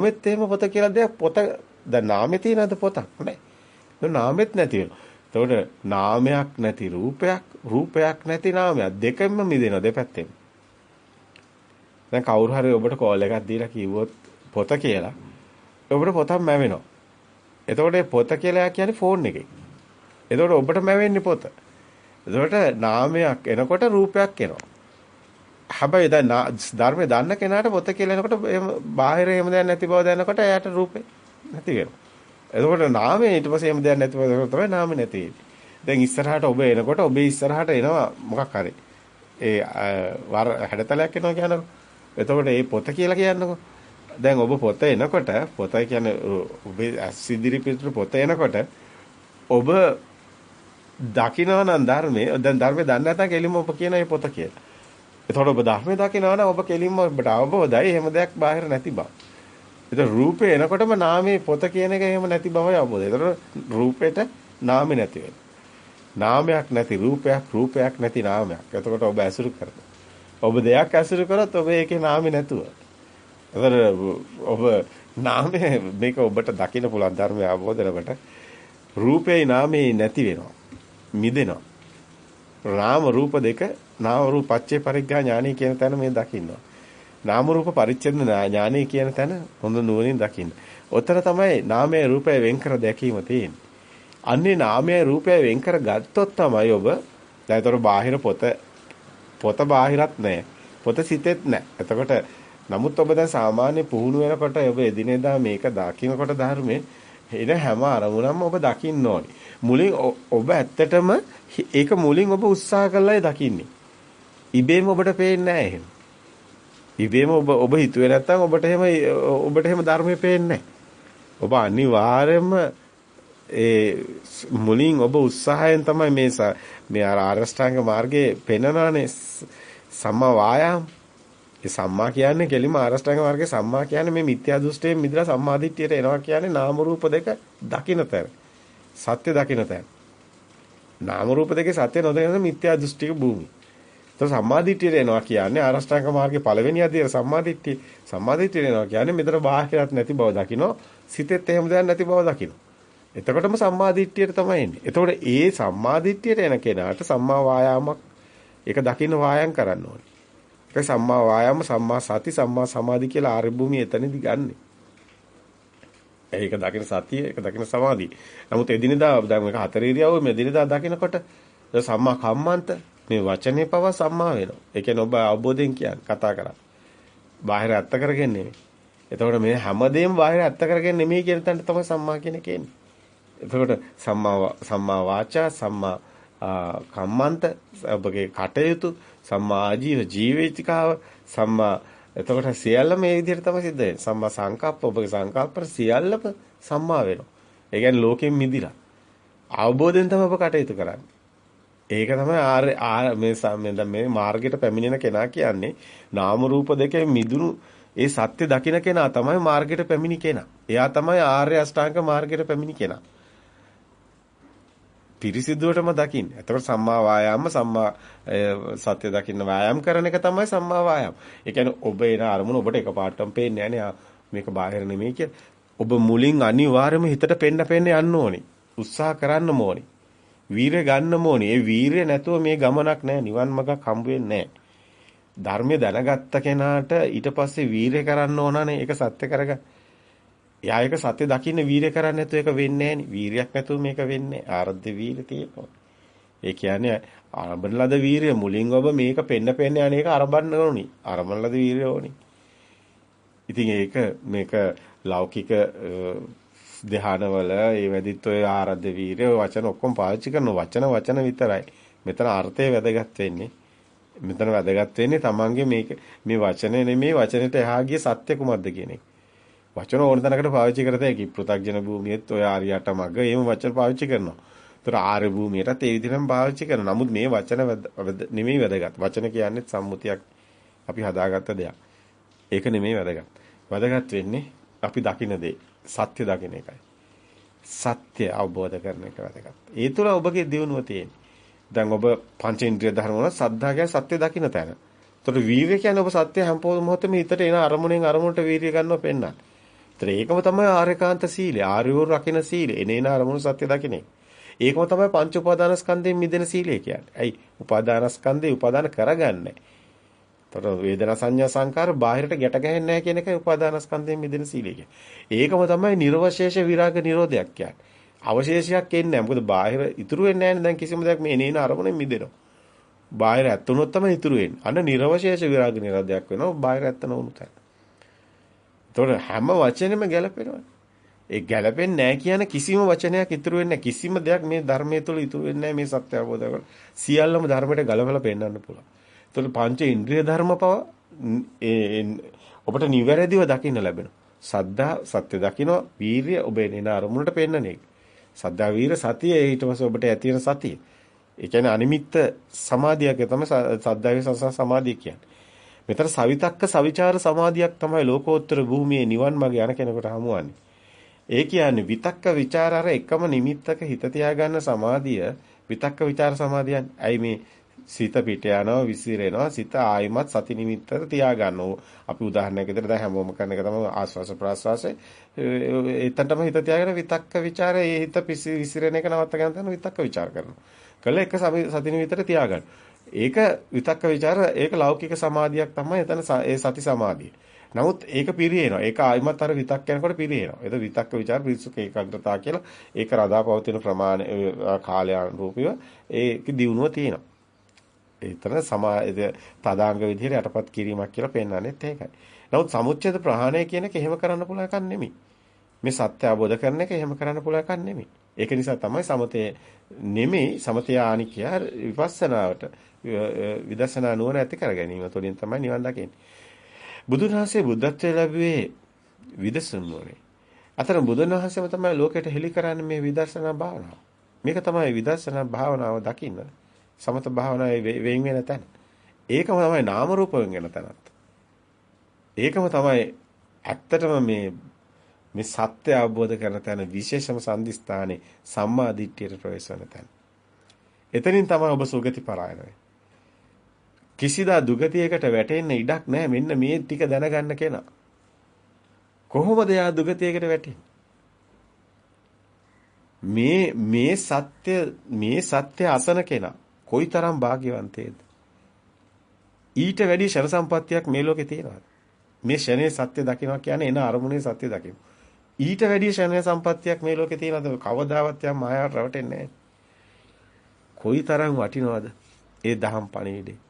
මෙත් එහෙම පොත කියලා දෙයක් පොත දැන් නාමේ තියෙනවද පොතක් නැහැ. නාමෙත් නැති වෙනවා. එතකොට නාමයක් නැති රූපයක්, රූපයක් නැති නාමයක් දෙකෙන්ම මිදෙනවා දෙපැත්තෙන්. දැන් කවුරු හරි ඔබට කෝල් එකක් දීලා කිව්වොත් පොත කියලා. ඔබට පොතක් මැවෙනවා. එතකොට පොත කියලා කියන්නේ ෆෝන් එකේ. එතකොට ඔබට මැවෙන්නේ පොත. එතකොට නාමයක් එනකොට රූපයක් එනවා. හැබැයි දැන් ධර්මයේ දන්න කෙනාට පොත කියලා එනකොට එහෙම බාහිර එහෙම දෙයක් නැති බව දැනනකොට එයාට රූපේ නැති වෙනවා. එතකොට නාමයේ ඊට පස්සේ එහෙම දෙයක් නැති බව තමයි නාමේ නැති වෙන්නේ. දැන් ඉස්සරහට ඔබ එනකොට ඔබේ ඉස්සරහට එනවා මොකක් හරි. ඒ වර හැඩතලයක් එනවා කියනකො. එතකොට මේ පොත කියලා කියන්නකො. දැන් ඔබ පොත එනකොට පොත කියන්නේ ඔබේ සිදිරි පිටු පොත එනකොට ඔබ දකිනවා නම් ධර්මයේ දැන් ධර්මයේ දන්නේ නැත්නම් කෙලින්ම ඔබ කියන මේ පොත කියලා. එතකොට ඔබ ධර්මයේ දකිනවා නම් ඔබ කෙලින්ම ඔබට අවබෝධයි එහෙම දෙයක් බාහිර නැති බව. එතකොට රූපේ එනකොටම නාමයේ පොත කියන එක එහෙම නැති බවයි අවබෝධය. එතකොට රූපෙට නාමේ නැති වෙනවා. නාමයක් නැති රූපයක් රූපයක් නැති නාමයක්. එතකොට ඔබ ඇසුරු කරනවා. ඔබ දෙයක් ඇසුරු කරොත් ඔබ ඒකේ නාමේ නැතුව. එතකොට ඔබ නාමයේ මේක ඔබට දකින්න පුළුවන් ධර්මය අවබෝධ කරනකොට රූපේ නාමේ නැති වෙනවා. මිදෙනවා. නාම රූප දෙක නාම රූප පච්චේ පරිග්ගා ඥානයි කියන තැන මේ දකින්නවා. නාම රූප පරිච්ඡේද ඥානයි කියන තැන හොඳ නුවණින් දකින්න. ඔතන තමයි නාමයේ රූපය වෙන් කර දැකීම තියෙන්නේ. අන්නේ නාමයේ රූපය වෙන් කර ගත්තොත් තමයි ඔබ දැන්තර බාහිර පොත පොත බාහිරත් නැහැ. පොත සිතෙත් නැහැ. එතකොට නමුත් ඔබ දැන් සාමාන්‍ය පුහුණු වෙනකොට ඔබ එදිනෙදා මේක දකින්නකොට ධර්මයේ එන හැම අරමුණක්ම ඔබ දකින්න ඕනි. මුලින් ඔබ ඇත්තටම ඒක මුලින් ඔබ උත්සාහ කළායි දකින්නේ. ඉබේම ඔබට පේන්නේ නැහැ එහෙම. ඉබේම ඔබ ඔබ හිතුවේ නැත්තම් ඔබට එහෙම ඔබට එහෙම ධර්මයේ පේන්නේ ඔබ අනිවාර්යයෙන්ම ඒ මුලින් ඔබ උත්සාහයෙන් තමයි මේ මේ අර ආරෂ්ඨාංග මාර්ගයේ පෙන්වනනේ සම්මා වායාම. ඒ සම්මා කියන්නේ කෙලිම ආරෂ්ඨාංග මාර්ගයේ සම්මා කියන්නේ මේ මිත්‍යා දෘෂ්ටියෙන් මිදලා සම්මාදිට්ඨියට එනවා කියන්නේ නාම රූප දෙක දකින්නතර. සත්‍ය දකින්නතර. නාම රූප දෙකේ සත්‍ය නොදකින මිත්‍යා දෘෂ්ටික භූමිය. ඒතර සම්මාදිට්ඨියට එනවා කියන්නේ ආරෂ්ඨාංග මාර්ගයේ පළවෙනි අධ්‍යය සම්මාදිට්ඨිය. සම්මාදිට්ඨියට එනවා කියන්නේ මෙතන බාහිරත් නැති බව දකින්න, සිතෙත් එහෙම දෙයක් නැති බව දකින්න. එතකොටම සම්මාදිට්ඨියට තමයි එන්නේ. එතකොට ඒ සම්මාදිට්ඨියට එන කෙනාට සම්මා වායාමක් ඒක දකින්න වායම් කරන්න ඕනේ. ඒක සම්මා වායාම, සම්මා සති, සම්මා සමාධි කියලා ආර්ය භූමිය එතනදී ගන්නෙ. ඒක දකින්න සතිය, ඒක දකින්න සමාධිය. නමුත් එදිනෙදා දැන් මේක හතර ඉරියව්ව මේ එදිනෙදා දකින්නකොට සම්මා කම්මන්ත මේ වචනේ පව සම්මා වෙනවා. ඒ කියන්නේ ඔබ අවබෝධයෙන් කියන්නේ කතා කරා. බාහිර ඇත්ත කරගෙන නෙමෙයි. එතකොට මේ හැමදේම බාහිර ඇත්ත කරගෙන නෙමෙයි කියන තැනට තමයි සම්මා කියන කියන්නේ. එතකොට සම්මා සම්මා වාචා සම්මා කම්මන්ත ඔබගේ කටයුතු සම්මා ආජීව ජීවිතිකාව සම්මා එතකොට සියල්ල මේ විදිහට තමයි සිද්ධ වෙන්නේ. සම්මා සංකප්ප ඔබගේ සංකල්ප සියල්ලම සම්මා වෙනවා. ඒ කියන්නේ ලෝකෙන් මිදිලා. අවබෝධයෙන් තමයි ඔබ කටයුතු කරන්නේ. ඒක තමයි ආර්ය මේ මේ මාර්ගයට පැමිණෙන කෙනා කියන්නේ නාම රූප දෙකේ මිදුණු ඒ සත්‍ය දකින්න කෙනා තමයි මාර්ගයට පැමිණි කෙනා. එයා තමයි ආර්ය අෂ්ටාංග මාර්ගයට පැමිණි කෙනා. පිරිසිදුවටම දකින්න. එතකොට සම්මා වායාම සම්මා සත්‍ය දකින්න වායාම කරන එක තමයි සම්මා වායාම. ඒ කියන්නේ ඔබ එන අරමුණ ඔබට එකපාරටම පේන්නේ නැහැ මේක බාහිර නෙමෙයි කියලා. ඔබ මුලින් අනිවාර්යයෙන්ම හිතට පෙන්න පෙන්න යන්න ඕනේ. උත්සාහ කරන්න ඕනේ. වීරය ගන්න ඕනේ. ඒ වීරය නැතුව මේ ගමනක් නැහැ. නිවන් මඟක් හම්බ වෙන්නේ නැහැ. ධර්මය දැනගත්ත කෙනාට ඊට පස්සේ වීරය කරන්න ඕනනේ. ඒක සත්‍ය කරගන්න. එයා ඒක සත්‍ය දකින්න වීරය කරන්නේ නැතුව ඒක වෙන්නේ නැහෙනි. වීරයක් නැතුව මේක වෙන්නේ. ආරද්ධ වීරය තියෙනවා. ඒ කියන්නේ ආරම්භන ලද වීරය මුලින් ඔබ මේක පෙන්න පෙන්න යන එක ආරම්භන්න ඕනි. ආරම්භන ලද වීරය ඕනි. ඉතින් ඒක මේක ලෞකික ධ්‍යානවල ඒ වෙදිත් ඔය ආරද්ධ වීරය වචන ඔක්කොම පාවිච්චි කරන වචන වචන විතරයි. මෙතන අර්ථය වැදගත් වෙන්නේ. මෙතන වැදගත් වෙන්නේ තමන්ගේ මේක මේ වචනේ නෙමේ වචනෙට එහා ගිය සත්‍ය කුමක්ද කියන එක. වචන ඕන තැනකට පාවිච්චි කරත හැකි. පෘථග්ජන භූමියෙත් ඔය ආර්යයට මග එහෙම වචන පාවිච්චි කරනවා. ඒතර ආර්ය භූමියටත් ඒ විදිහටම පාවිච්චි කරනවා. නමුත් මේ වචන නෙමෙයි වැදගත්. වචන කියන්නේ සම්මුතියක් අපි හදාගත්ත දෙයක්. ඒක නෙමෙයි වැදගත්. වැදගත් වෙන්නේ අපි දකින දේ. සත්‍ය දකින එකයි. සත්‍ය අවබෝධ කරන එක වැදගත්. ඒ තුළ ඔබගේ දියුණුව තියෙන්නේ. දැන් ඔබ පංචේන්ද්‍රිය ධර්ම වල සද්ධා කියන්නේ සත්‍ය දකින්න තැන. ඒතර වීර්ය කියන්නේ ඔබ සත්‍ය හැම මොහොතෙම හිතට එන අරමුණෙන් අරමුණට වීර්ය ගන්නව පෙන්නන්න. ඒකම තමයි ආර්යකාන්ත සීලය. ආර්යවරු රකින්න සීලය. එනේන අරමුණු සත්‍ය දකින්නේ. ඒකම තමයි පංච උපාදානස්කන්ධයෙන් මිදෙන සීලය කියන්නේ. ඇයි? උපාදානස්කන්ධේ උපාදාන කරගන්නේ. තොර වේදනා සංඥා සංකාර බාහිරට ගැට ගැහෙන්නේ නැහැ කියන එකයි උපාදානස්කන්ධයෙන් මිදෙන සීලය කියන්නේ. ඒකම තමයි නිර්වශේෂ විරාග නිරෝධයක් කියන්නේ. අවශේෂයක් එන්නේ නැහැ. මොකද බාහිර ඉතුරු වෙන්නේ නැහැ දැන් කිසිම දෙයක් මේ එනේන අරමුණෙන් මිදෙනවා. බාහිර ඇත්තුනොත් තමයි ඉතුරු වෙන්නේ. අන්න නිර්වශේෂ විරාග නිරෝධයක් වෙනවා. බාහිර ඇත්ත නොවුණු තැන. ඒතකොට හැම වචනෙම ගැලපෙනවා. ඒ ගැලපෙන්නේ නැහැ කියන කිසිම වචනයක් ඉතුරු වෙන්නේ කිසිම දෙයක් මේ ධර්මයේ තුල ඉතුරු වෙන්නේ මේ සත්‍ය අවබෝධ කරගන්න. සියල්ලම ධර්මයට ගලවලා පෙන්වන්න පුළුවන්. ඒතකොට පංච ඉන්ද්‍රිය ධර්ම පව ඔබට නිවැරදිව දකින්න ලැබෙනවා. සද්දා සත්‍ය දකින්න වීරිය ඔබේ නෙන අරමුණට පෙන්වන එක. සද්දා වීර සතිය ඊට පස්සේ ඔබට ඇති වෙන සතිය. ඒ කියන්නේ අනිමිත්ත සමාධියක් තමයි සද්දා වීර සමාධිය කියන්නේ. මෙතන සවිතක්ක සවිචාර සමාධියක් තමයි ලෝකෝත්තර භූමියේ නිවන් මාගේ යන කෙනෙකුට හමුවන්නේ. ඒ කියන්නේ විතක්ක ਵਿਚාර අර එකම නිමිත්තක හිත තියාගන්න සමාධිය විතක්ක ਵਿਚාර සමාධියන්. ඇයි මේ සිත පිට යනවා විසිරෙනවා සිත ආයිමත් සති නිමිත්තට තියාගන්න ඕ. අපි උදාහරණයක් විදිහට දැන් හැමෝම කරන එක තමයි ආස්වාස ප්‍රාස්වාසය. එතනටම හිත තියාගෙන විතක්ක ਵਿਚාරය ඒ හිත විසිරෙන එක නවත්ත ගන්න විතක්ක ਵਿਚාර කරනවා. කළ එක සති නිමිත්තට තියාගන්න. ඒක විතක්ක ਵਿਚාර ඒක ලෞකික සමාධියක් තමයි එතන ඒ සති සමාධිය. නමුත් ඒක පිරිනේනවා. ඒක ආයිමත් අර විතක් යනකොට පිරිනේනවා. එතන විතක්ක ਵਿਚාර පිරිසුක ඒකාග්‍රතාව කියලා ඒක රඳාපවතින ප්‍රමාණය කාලයානුරූපීව ඒක දියුණුව තියෙනවා. ඒතර සමා තදාංග විදිහට යටපත් කිරීමක් කියලා පෙන්වන්නේත් ඒකයි. නමුත් සමුච්ඡේද ප්‍රහාණය කියන එක එහෙම කරන්න පුළුවන් එකක් නෙමෙයි. මේ සත්‍ය අවබෝධ කරන එක එහෙම කරන්න පුළුවන් එකක් නෙමෙයි. ඒක නිසා තමයි සමතේ නෙමෙයි සමතේ ආනිකය විපස්සනාවට විදර්ශනා නුවණ ඇති කර ගැනීම තුළින් තමයි නිවන් දකින්නේ. බුදුන් වහන්සේ බුද්ධත්වයේ ලැබුවේ විදර්ශන නුවණේ. අතර බුදුන් වහන්සේම තමයි ලෝකයට හෙළි කරන්නේ මේ විදර්ශනා භාවනාව. මේක තමයි විදර්ශනා භාවනාව දකින්න. සමත භාවනාවේ වෙන් වෙන තැන. ඒකම තමයි නාම රූප වෙන් වෙන තැනත්. ඒකම තමයි ඇත්තටම මේ මේ සත්‍ය අවබෝධ කරන තැන විශේෂම සම්දිස්ථානේ සම්මා දිට්ඨියට ප්‍රවේශ වෙන තැන. එතනින් තමයි ඔබ සුගති පරායන කිසිදා දුගතියකට වැටෙන්න ඉඩක් නැහැ මෙන්න මේ ටික දැනගන්න කෙනා. කොහොමද යා දුගතියකට වැටෙන්නේ? මේ මේ සත්‍ය මේ සත්‍ය අසන කෙනා කොයිතරම් වාග්යවන්තේද? ඊට වැඩි ශර සම්පත්තියක් මේ ලෝකේ තියෙනවා. මේ ෂණේ සත්‍ය දකිනවා කියන්නේ එන අරමුණේ සත්‍ය දකින්න. ඊට වැඩි ෂණේ සම්පත්තියක් මේ ලෝකේ තියෙනවද? කවදාවත් යම් මායාවට රැවටෙන්නේ නැහැ. කොයිතරම් වටිනවද? ඒ දහම් පණිවිඩේ.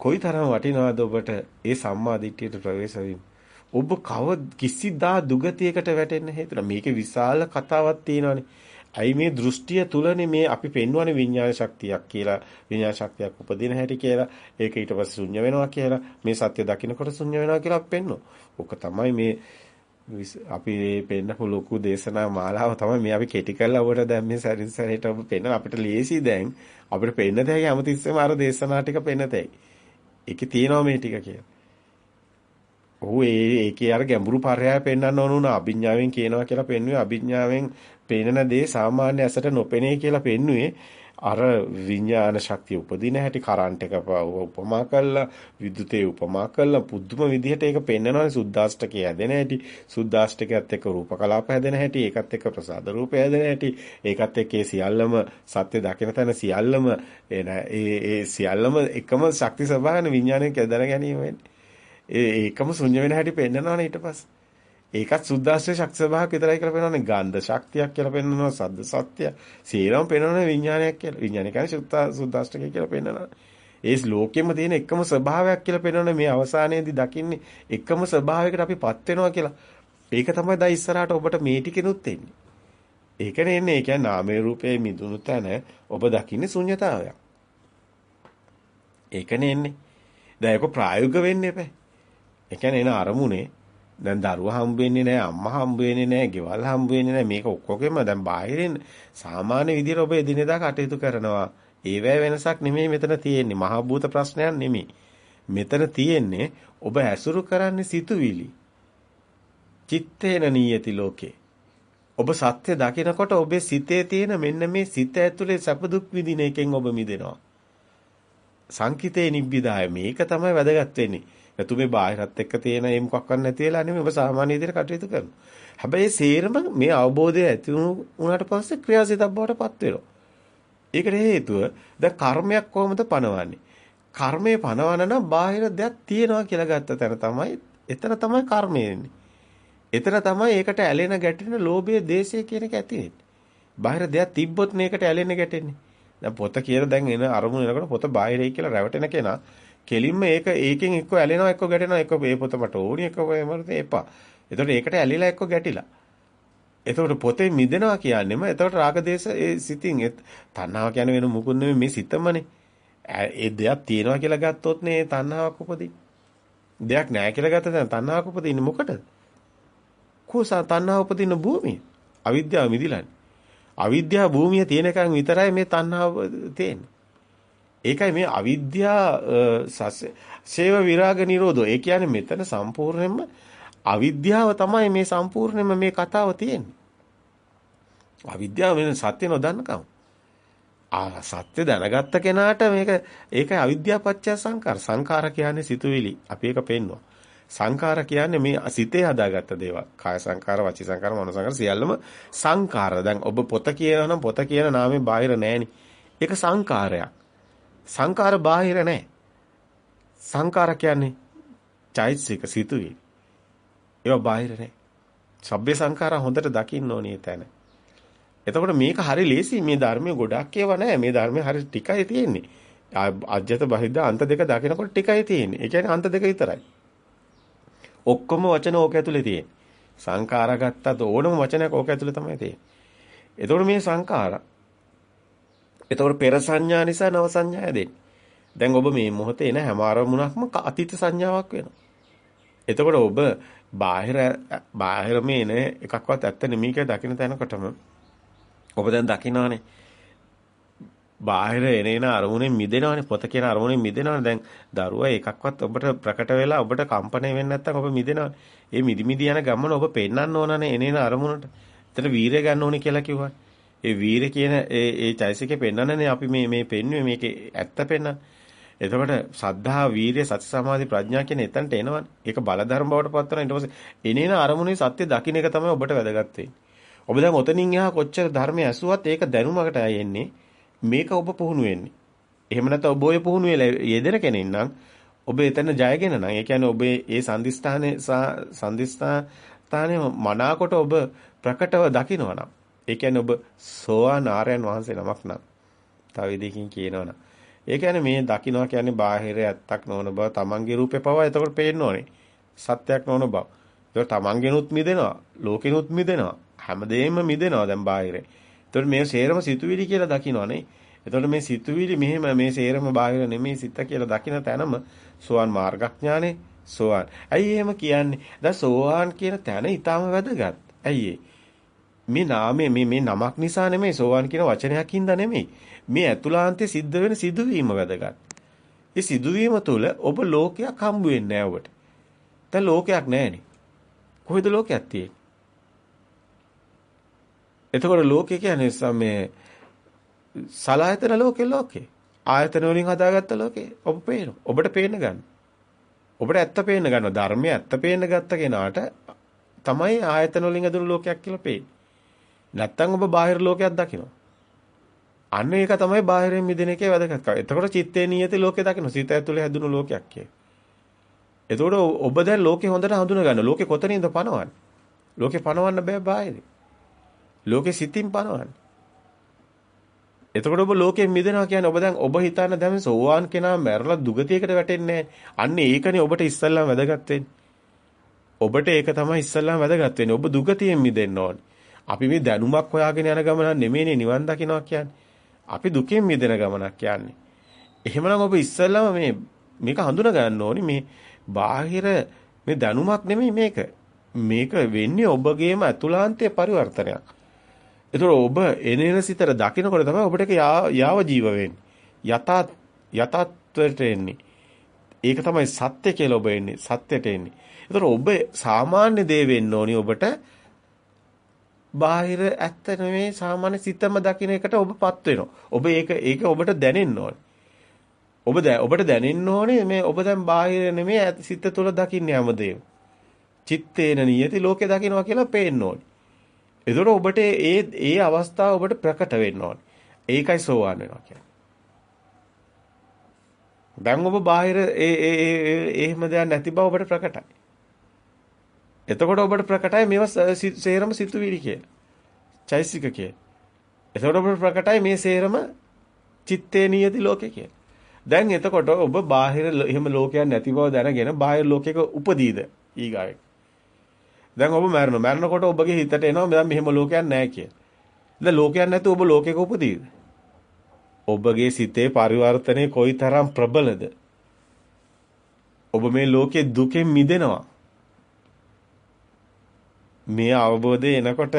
කොයිතරම් වටිනවද ඔබට ඒ සම්මා දිට්ඨියට ප්‍රවේශ වීම? ඔබ කව කිසිදා දුගතියකට වැටෙන්න හේතුන මේකේ විශාල කතාවක් තියෙනවානේ. ඇයි මේ දෘෂ්ටිය තුලනේ මේ අපි පෙන්වන්නේ විඥාන ශක්තියක් කියලා විඥාන ශක්තියක් උපදින හැටි කියලා ඒක ඊට පස්සේ ශුන්‍ය වෙනවා කියලා මේ සත්‍ය දකින්නකොට ශුන්‍ය වෙනවා කියලා අපි පෙන්වනවා. ඕක තමයි මේ අපි පෙන්නපු ලොකු දේශනා මාලාව තමයි මේ අපි කෙටි කරලා ඔබට දැන් මේ සැරින් සැරේට ඔබ පෙන්න අපිට ලේසි දැන් අපිට පෙන්න දෙයි හැමතිස්සෙම අර දේශනා ටික පෙන්න දෙයි. ඒකේ තියෙනවා මේ ටික කියලා. ඔහු ඒ ඒකේ අර ගැඹුරු පරයය පෙන්වන්න ඕන උනා අභිඥාවෙන් කියනවා කියලා පෙන්වුවේ. අභිඥාවෙන් පේනන දේ සාමාන්‍ය ඇසට නොපෙනේ කියලා පෙන්වුවේ. අර විඥාන ශක්තිය උපදින හැටි කරන්ට් එක උපමා කළා විදුතේ උපමා කළා පුදුම විදිහට ඒක පෙන්නනවානේ සුද්දාෂ්ටකය හැදෙන හැටි සුද්දාෂ්ටකයත් එක්ක රූප කලාප හැදෙන හැටි ඒකත් එක්ක ප්‍රසාද රූපය හැදෙන හැටි ඒකත් එක්ක ඒ සියල්ලම සත්‍ය දකින තැන සියල්ලම ඒ ඒ සියල්ලම එකම ශක්ති ස්වභාවන විඥානයෙන් දැන ගැනීම වෙන්නේ. ඒ ඒකම ශුන්‍ය වෙන හැටි පෙන්නනවානේ ඊට පස්සේ. ඒකත් සුද්දාස්ත්‍රයේ ශක්ති ස්වභාවයක් විතරයි කියලා පෙන්වන්නේ. ගන්ධ ශක්තියක් කියලා පෙන්වනවා. සද්ද සත්‍ය. සීලම් පෙන්වන්නේ විඥානයක් කියලා. විඥානය කියන්නේ සුත්තා සුද්දාස්ත්‍රකය කියලා පෙන්වනවා. ඒ ලෝකෙම තියෙන එකම ස්වභාවයක් කියලා පෙන්වන්නේ මේ අවසානයේදී දකින්නේ එකම ස්වභාවයකට අපිපත් වෙනවා කියලා. ඒක තමයි දා ඉස්සරහට ඔබට මේ ටිකෙනුත් එන්නේ. ඒකනේ එන්නේ. ඒ කියන්නේ නාමයේ රූපයේ මිදුණු තැන ඔබ දකින්නේ ශුන්‍යතාවයක්. ඒකනේ එන්නේ. දැන් ඒක ප්‍රායෝගික වෙන්න එපා. ඒ කියන්නේ එන අරමුණේ දැන් දරුවා හම්බ වෙන්නේ නැහැ අම්මා හම්බ වෙන්නේ නැහැ ගෙවල් හම්බ වෙන්නේ නැහැ. මේක ඔක්කොගෙම දැන් බාහිරින් සාමාන්‍ය විදිහට ඔබ එදිනෙදා කටයුතු කරනවා. ඒවැ වෙනසක් නෙමෙයි මෙතන තියෙන්නේ. මහා භූත ප්‍රශ්නයක් නෙමෙයි. මෙතන තියෙන්නේ ඔබ ඇසුරු කරන්නේ සිතුවිලි. චිත්තේන නීයති ලෝකේ. ඔබ සත්‍ය දකිනකොට ඔබේ සිතේ තියෙන මෙන්න මේ සිත ඇතුලේ සැප දුක් විඳින එකෙන් ඔබ මිදෙනවා. සංකිතේ නිබ්බිදාය. මේක තමයි වැදගත් වෙන්නේ. නැතු මේ බාහිරත් එක්ක තියෙන ඒ මොකක් කරන්න නැති වෙලා නෙමෙයි ඔබ සාමාන්‍ය විදිහට කටයුතු කරනවා. හැබැයි සේරම මේ අවබෝධය ඇති වුණාට පස්සේ ක්‍රියාසිතක් බවට පත් වෙනවා. ඒකට හේතුව දැන් කර්මයක් කොහොමද පනවන්නේ? කර්මය පනවන නම් බාහිර දෙයක් තියෙනවා කියලා ගත්ත තැන තමයි එතන තමයි කර්මය එන්නේ. එතන තමයි ඒකට ඇලෙන ගැටෙන ලෝභය, දේශය කියන එක ඇති වෙන්නේ. බාහිර දෙයක් තිබ්බොත් මේකට ඇලෙන්න ගැටෙන්නේ. දැන් පොත කියන දැන් එන අරමුණ එනකොට පොත බාහිරයි කියලා රැවටෙන කෙනා කෙලින්ම ඒක ඒකෙන් එක්ක ඇලෙනවා එක්ක ගැටෙනවා එක්ක මේ පොත මට ඕනි එක්ක මට එපා. එතකොට ඒකට ඇලිලා එක්ක ගැටිලා. එතකොට පොතේ මිදෙනවා කියන්නේම එතකොට රාගදේශ ඒ සිතින් තණ්හාව කියන්නේ වෙන මුකුත් නෙමෙයි මේ සිතමනේ. ඒ දෙයක් තියෙනවා කියලා ගත්තොත් නේ තණ්හාවක් උපදින්නේ. දෙයක් නැහැ කියලා ගත්ත දැන් තණ්හාවක් උපදින්නේ මොකටද? කුසා තණ්හාව උපදින භූමිය. අවිද්‍යාව මිදිලානේ. අවිද්‍යාව භූමිය තියෙනකන් විතරයි මේ තණ්හාව තියෙන්නේ. ඒකයි මේ අවිද්‍යා සේව විරාග නිරෝධෝ. ඒ කියන්නේ මෙතන සම්පූර්ණයෙන්ම අවිද්‍යාව තමයි මේ සම්පූර්ණයෙන්ම මේ කතාව තියෙන්නේ. අවිද්‍යාව වෙන සත්‍ය නොදන්නකම. ආ සත්‍ය දැනගත්ත කෙනාට මේක ඒකයි අවිද්‍යාව පත්‍ය සංකාර. සංකාර කියන්නේ සිතුවිලි. අපි ඒක පෙන්නවා. සංකාර කියන්නේ මේ සිතේ හදාගත්ත දේවල්. කාය සංකාර, වචී සංකාර, මනෝ සංකාර සියල්ලම සංකාර. දැන් ඔබ පොත කියනවා නම් පොත කියන නාමයෙන් බාහිර නැහෙනි. ඒක සංකාරයක්. සංකාර බාහිර නැහැ. සංකාර කියන්නේ චෛතසික සිතුවිලි. ඒවා බාහිර නැහැ. සබ්බේ සංඛාරා හොඳට දකින්න ඕනේ තැන. එතකොට මේක හරි ලේසි මේ ධර්මයේ ගොඩක් ඒවා නැහැ. මේ ධර්මයේ හරි ටිකයි තියෙන්නේ. අජ්‍යත බහිද්ද අන්ත දෙක දකිනකොට ටිකයි තියෙන්නේ. ඒ කියන්නේ අන්ත දෙක විතරයි. ඔක්කොම වචන ඕක ඇතුලේ තියෙන්නේ. සංඛාරා ගත්තත් ඕනම වචනයක් ඕක ඇතුලේ තමයි තියෙන්නේ. එතකොට මේ සංඛාරා එතකොට පෙර සංඥා නිසා නව සංඥා හැදෙන්නේ. දැන් ඔබ මේ මොහොතේ එන හැම අරමුණක්ම අතීත සංඥාවක් වෙනවා. එතකොට ඔබ බාහිර බාහිර මේන එකක්වත් ඇත්ත නෙමෙයි කියලා දකින්න තැනකටම ඔබ දැන් දකින්නවානේ බාහිර එනේන අරමුණෙන් මිදෙනවානේ පොත කියන අරමුණෙන් මිදෙනවානේ. දැන් දරුවා එකක්වත් ඔබට ප්‍රකට වෙලා ඔබට කම්පණය වෙන්නේ නැත්නම් ඔබ මිදෙනවානේ ඒ මිදි මිදි යන ගමන ඔබ පෙන්වන්න ඕනනේ එනේන අරමුණට. එතන වීරය ගන්න ඕනේ කියලා කිව්වා ඒ වීර කියන ඒ ඒ චෛසිකේ පෙන්වන්නනේ අපි මේ මේ පෙන්වුවේ මේකේ ඇත්ත පෙන්වන්න එතකොට සද්ධා, වීරිය, සති, සමාධි, ප්‍රඥා කියන එතනට එනවනේ. ඒක බලධර්ම බවට පත් වෙනවා. ඊට පස්සේ එනේන අරමුණේ සත්‍ය දකින්න එක තමයි ඔබට වැදගත් ඔබ දැන් ඔතනින් එහා කොච්චර ධර්මය ඇසුවත් ඒක දැනුමකට එන්නේ. මේක ඔබ පුහුණු වෙන්නේ. එහෙම නැත්නම් ඔබ ඔය පුහුණු වෙලා යෙදෙන කෙනෙක් නම් ඔබ එතන ජයගෙන නම් ඒ කියන්නේ ඔබේ ඒ සම්දිස්ථානේ සම්දිස්ථානේ මනාකොට ඔබ ප්‍රකටව දකිනවා නම් ඒ කියන්නේ ඔබ සෝවාන් ආර්යයන් වහන්සේ නමක් නම් තව විදිහකින් කියනවා නම් ඒ කියන්නේ මේ දකින්නවා කියන්නේ බාහිර ඇත්තක් නොවන බව තමන්ගේ රූපේ පවා එතකොට පේන්න ඕනේ. සත්‍යයක් නොවන බව. ඒක තමන්ගෙනුත් මිදෙනවා, ලෝකෙනුත් මිදෙනවා. හැමදේම මිදෙනවා දැන් බාහිරේ. එතකොට මේ සේරම සිතුවිලි කියලා දකින්නවනේ. එතකොට මේ සිතුවිලි මෙහෙම මේ සේරම බාහිර නෙමෙයි සිත කියලා දකින්න තැනම සෝවාන් මාර්ගඥානේ සෝවාන්. ඇයි එහෙම කියන්නේ? දැන් සෝවාන් කියන තැන ඊටාම වැදගත්. ඇයි මේ නාමය මේ මේ නමක් නිසා නෙමෙයි සෝවාන් කියන වචනයක් හින්දා නෙමෙයි. මේ ඇතුළාන්තයේ සිද්ධ වෙන සිදුවීම වැදගත්. ඒ සිදුවීම තුළ ඔබ ලෝකයක් හම්බ වෙන්නේ නැහැ ඔබට. දැන් ලෝකයක් නැහැනේ. කොහෙද ලෝකයක් තියෙන්නේ? එතකොට ලෝකේ කියන්නේ මේ සලායතන ලෝකේ ලෝකේ. ආයතන වලින් හදාගත්ත ලෝකේ ඔබ පේනවා. ඔබට පේන්න ගන්න. ඔබට ඇත්ත පේන්න ගන්නවා. ධර්මයේ ඇත්ත පේන්න ගත්ත කෙනාට තමයි ආයතන වලින් ඇදුණු ලෝකයක් කියලා පේන්නේ. නැත්තම් ඔබ බාහිර ලෝකයක් දකිනවා. අන්න ඒක තමයි බාහිරින් මිදෙන එකේ වැදගත්කම. එතකොට චිත්තේ නියති ලෝකේ දකින්න. සිත ඇතුලේ හැදුණු ලෝකයක් කිය. එතකොට ඔබ දැන් ලෝකේ හොඳට හඳුන ගන්න. ලෝකේ කොතනින්ද පනවන්නේ? ලෝකේ පනවන්න බෑ බාහිරින්. ලෝකේ සිතින් පනවන්නේ. එතකොට ඔබ ලෝකයෙන් මිදෙනවා කියන්නේ ඔබ දැන් ඔබ හිතන්න දැන් සෝවාන් කෙනා මැරලා දුගතියකට වැටෙන්නේ අන්න ඒකනේ ඔබට ඉස්සල්ලාම වැදගත් ඔබට ඒක තමයි ඉස්සල්ලාම වැදගත් වෙන්නේ. ඔබ දුගතියෙන් මිදෙන්න ඕනේ. අපි මේ දැනුමක් හොයාගෙන යන ගමන නෙමෙයිනේ නිවන් දකින්නවා කියන්නේ. අපි දුකෙන් මිදෙන ගමනක් යන්නේ. එහෙමනම් ඔබ ඉස්සෙල්ලාම මේ මේක හඳුනා ගන්න ඕනි මේ බාහිර මේ දැනුමක් නෙමෙයි මේක. මේක වෙන්නේ ඔබගේම අතුලාන්තයේ පරිවර්තනයක්. ඒතර ඔබ එනේන සිතට දකින්නකොට තමයි ඔබට යාව ජීව වෙන්නේ. යථා යථාත්වයට එන්නේ. ඒක තමයි සත්‍ය කියලා ඔබ එන්නේ. සත්‍යයට එන්නේ. ඒතර ඔබ සාමාන්‍ය දේ වෙන්න ඕනි ඔබට බාහිර ඇත්ත නෙමෙයි සාමාන්‍ය සිතම දකින්න එකට ඔබපත් වෙනවා. ඔබ ඒක ඒක ඔබට දැනෙන්න ඕනේ. ඔබ ඔබට දැනෙන්න ඕනේ මේ ඔබ දැන් බාහිර නෙමෙයි සිත තුළ දකින්නේ හැමදේම. චිත්තේන නියති ලෝකේ දකින්නවා කියලා පේන්න ඕනේ. එතකොට ඔබට ඒ ඒ අවස්ථාව ඔබට ප්‍රකට වෙන්න ඕනේ. ඒකයි සෝවාන් වෙනවා කියන්නේ. දැන් ඔබ බාහිර ඒ ඒ එහෙම දෙයක් නැති බව ඔබට ප්‍රකටයි. එතකොට ඔබට ප්‍රකටයි මේවා සේරම සිතුවිලි කියලා. චෛසික කියලා. එතකොට ඔබට ප්‍රකටයි මේ සේරම චිත්තේ නියති ලෝකේ කියලා. දැන් එතකොට ඔබ බාහිර එහෙම ලෝකයක් නැති බව දැනගෙන බාහිර ලෝකයක උපදීද ඊගාවෙක්. දැන් ඔබ මැරෙනවා. මැරෙනකොට ඔබගේ හිතට එනවා දැන් මෙහෙම ලෝකයක් නැහැ කියලා. දැන් ලෝකයක් නැතුව ඔබ ලෝකයක උපදීද? ඔබගේ සිතේ පරිවර්තනය කොයිතරම් ප්‍රබලද? ඔබ මේ ලෝකයේ දුකෙන් මිදෙනවා. මේ අවබෝධය එනකොට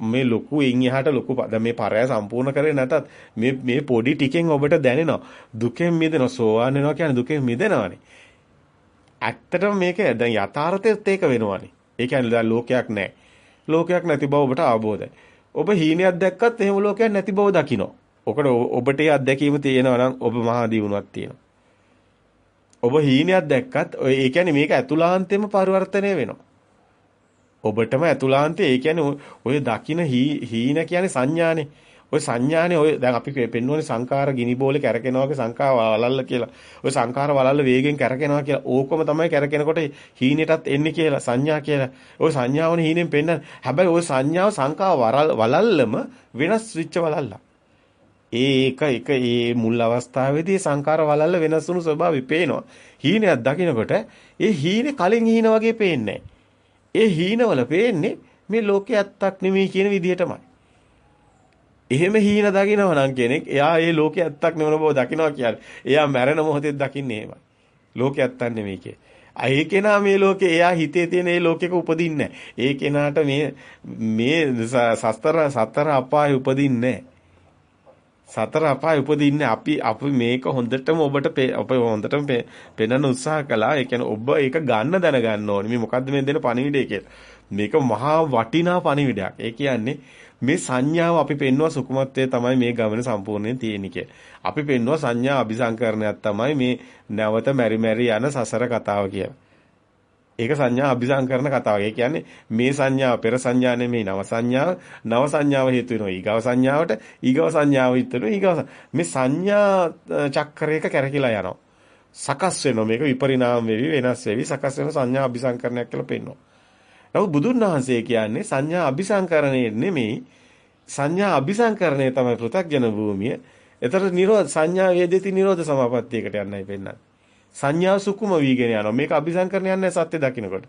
මේ ලොකු එන් එහාට ලොකු දැන් මේ පරය සම්පූර්ණ කරේ නැතත් මේ මේ පොඩි ටිකෙන් ඔබට දැනෙනවා. දුකෙන් මිදෙනවා සෝවාන් වෙනවා කියන්නේ දුකෙන් මිදෙනවානේ. ඇත්තටම මේක දැන් යථාර්ථයත් ඒක වෙනවානේ. ඒ කියන්නේ දැන් ලෝකයක් නැහැ. ලෝකයක් නැති බව ඔබට අවබෝධයි. ඔබ හීනයක් දැක්කත් එහෙම ලෝකයක් නැති බව දකිනවා. ඔකට ඔබට ඒ අත්දැකීම තියෙනවා නම් ඔබ මහා දියුණුවක් තියෙනවා. ඔබ හීනයක් දැක්කත් ඒ කියන්නේ මේක ඇතුළාන්තෙම පරිවර්තනය වෙනවා. ඔබටම ඇතුළාන්තේ ඒ කියන්නේ ඔය දකින හීන කියන්නේ සංඥානේ. ඔය සංඥානේ ඔය දැන් අපි පෙන්වන්නේ සංකාර ගිනි බෝලේ කැරකෙනවා වගේ සංකාර වලල්ල කියලා. ඔය සංකාර වලල්ල වේගෙන් කැරකෙනවා කියලා. ඕකම තමයි කැරකෙනකොට හීනෙටත් එන්නේ කියලා සංඥා කියලා. ඔය සංඥාවනේ හීනෙන් පෙන්නන. හැබැයි ඔය සංඥාව සංකාර වලල්ලම වෙනස් වෙච්ච වලල්ල. ඒක එක ඒ මුල් අවස්ථාවේදී සංකාර වලල්ල වෙනස් වුණු ස්වභාවය පේනවා. හීනයක් දකිනකොට ඒ හීනේ කලින් හීන වගේ පේන්නේ නැහැ. ඒ හීනවල පේන්නේ මේ ලෝකේ ඇත්තක් නෙමෙයි කියන විදිහටමයි. එහෙම හීන දකිනවා නම් කෙනෙක් එයා ඒ ලෝකේ ඇත්තක් නෙවෙන බව දකිනවා කියන්නේ. එයා මැරෙන මොහොතේ දකින්නේ එහෙමයි. ලෝකේ ඇත්තක් නෙමෙයි කිය. ඒ කෙනා මේ ලෝකේ එයා හිතේ තියෙන ඒ ලෝකෙක උපදින්නේ ඒ කෙනාට මේ මේ සතර සතර අපාය උපදින්නේ සතර අපාය උපදින්නේ අපි අපි මේක හොඳටම ඔබට ඔබ හොඳටම පෙන්වන්න උත්සාහ කළා. ඒ කියන්නේ ඔබ ඒක ගන්න දැනගන්න ඕනේ. මේ මොකද්ද මේ දෙන පණිවිඩය කියලා. මේක මහා වටිනා පණිවිඩයක්. ඒ කියන්නේ මේ සංඥාව අපි පෙන්වුවා සුකුමත්වයේ තමයි මේ ගමන සම්පූර්ණයෙන් තියෙන්නේ අපි පෙන්වුවා සංඥා අபிසංකරණයක් තමයි මේ නැවත මෙරි මෙරි යන සසර කතාව කියලා. ඒක සංඥා අභිසංකරණ කතාවක්. ඒ කියන්නේ මේ සංඥාව පෙර සංඥා නෙමෙයි නව සංඥාව. නව සංඥාව හේතු වෙනවා ඊගව සංඥාවට. ඊගව සංඥාව හේතු වෙනවා ඊගව මේ සංඥා චක්‍රයක කැරකිලා යනවා. සකස් වෙනවා මේක විපරිණාම වෙවි වෙනස් වෙවි සකස් වෙන සංඥා අභිසංකරණයක් කියලා පෙන්වනවා. නමුත් බුදුන් වහන්සේ කියන්නේ සංඥා අභිසංකරණය නෙමෙයි සංඥා අභිසංකරණය තමයි පෘථග්ජන භූමිය. එතකොට නිරෝධ සංඥා වේදිතී නිරෝධ සමාපත්තියකට යන්නයි පෙන්වන්නේ. සංඥා සුකුම වීගෙන යනවා. මේක අபிසංකරණ යන්නේ සත්‍ය දකින්නකොට.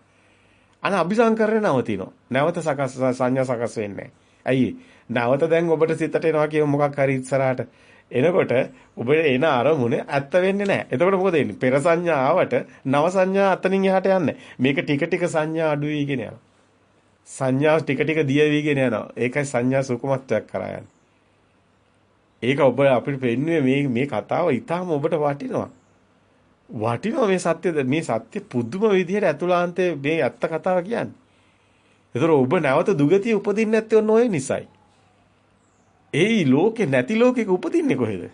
අන අபிසංකරණ නවතිනවා. නැවත සකස් සංඥා සකස් වෙන්නේ ඇයි? නැවත දැන් ඔබට සිතට එනවා කිය මොකක් හරි ඉස්සරහට එනකොට ඔබට එන අරමුණ ඇත්ත වෙන්නේ නැහැ. එතකොට මොකද වෙන්නේ? පෙර සංඥා ආවට නව සංඥා අතනින් එහාට යන්නේ. මේක ටික ටික සංඥා අඩු වීගෙන යනවා. සංඥා ටික ටික දිය වීගෙන යනවා. ඒකයි සංඥා සුකුමත්වයක් කරා යන්නේ. ඒක ඔබ අපිට පෙන්වන්නේ මේ මේ කතාව ඊටාම ඔබට වටිනවා. වටිනවා මේ සත්‍යද මේ සත්‍ය පුදුම විදිහට ඇතුළාන්තයේ මේ ඇත්ත කතාව කියන්නේ. ඒතර ඔබ නැවත දුගතිය උපදින්නේ නැත්තේ ඔන්න ඔය නිසයි. ඒයි ලෝකේ නැති ලෝකෙක උපදින්නේ කොහෙද?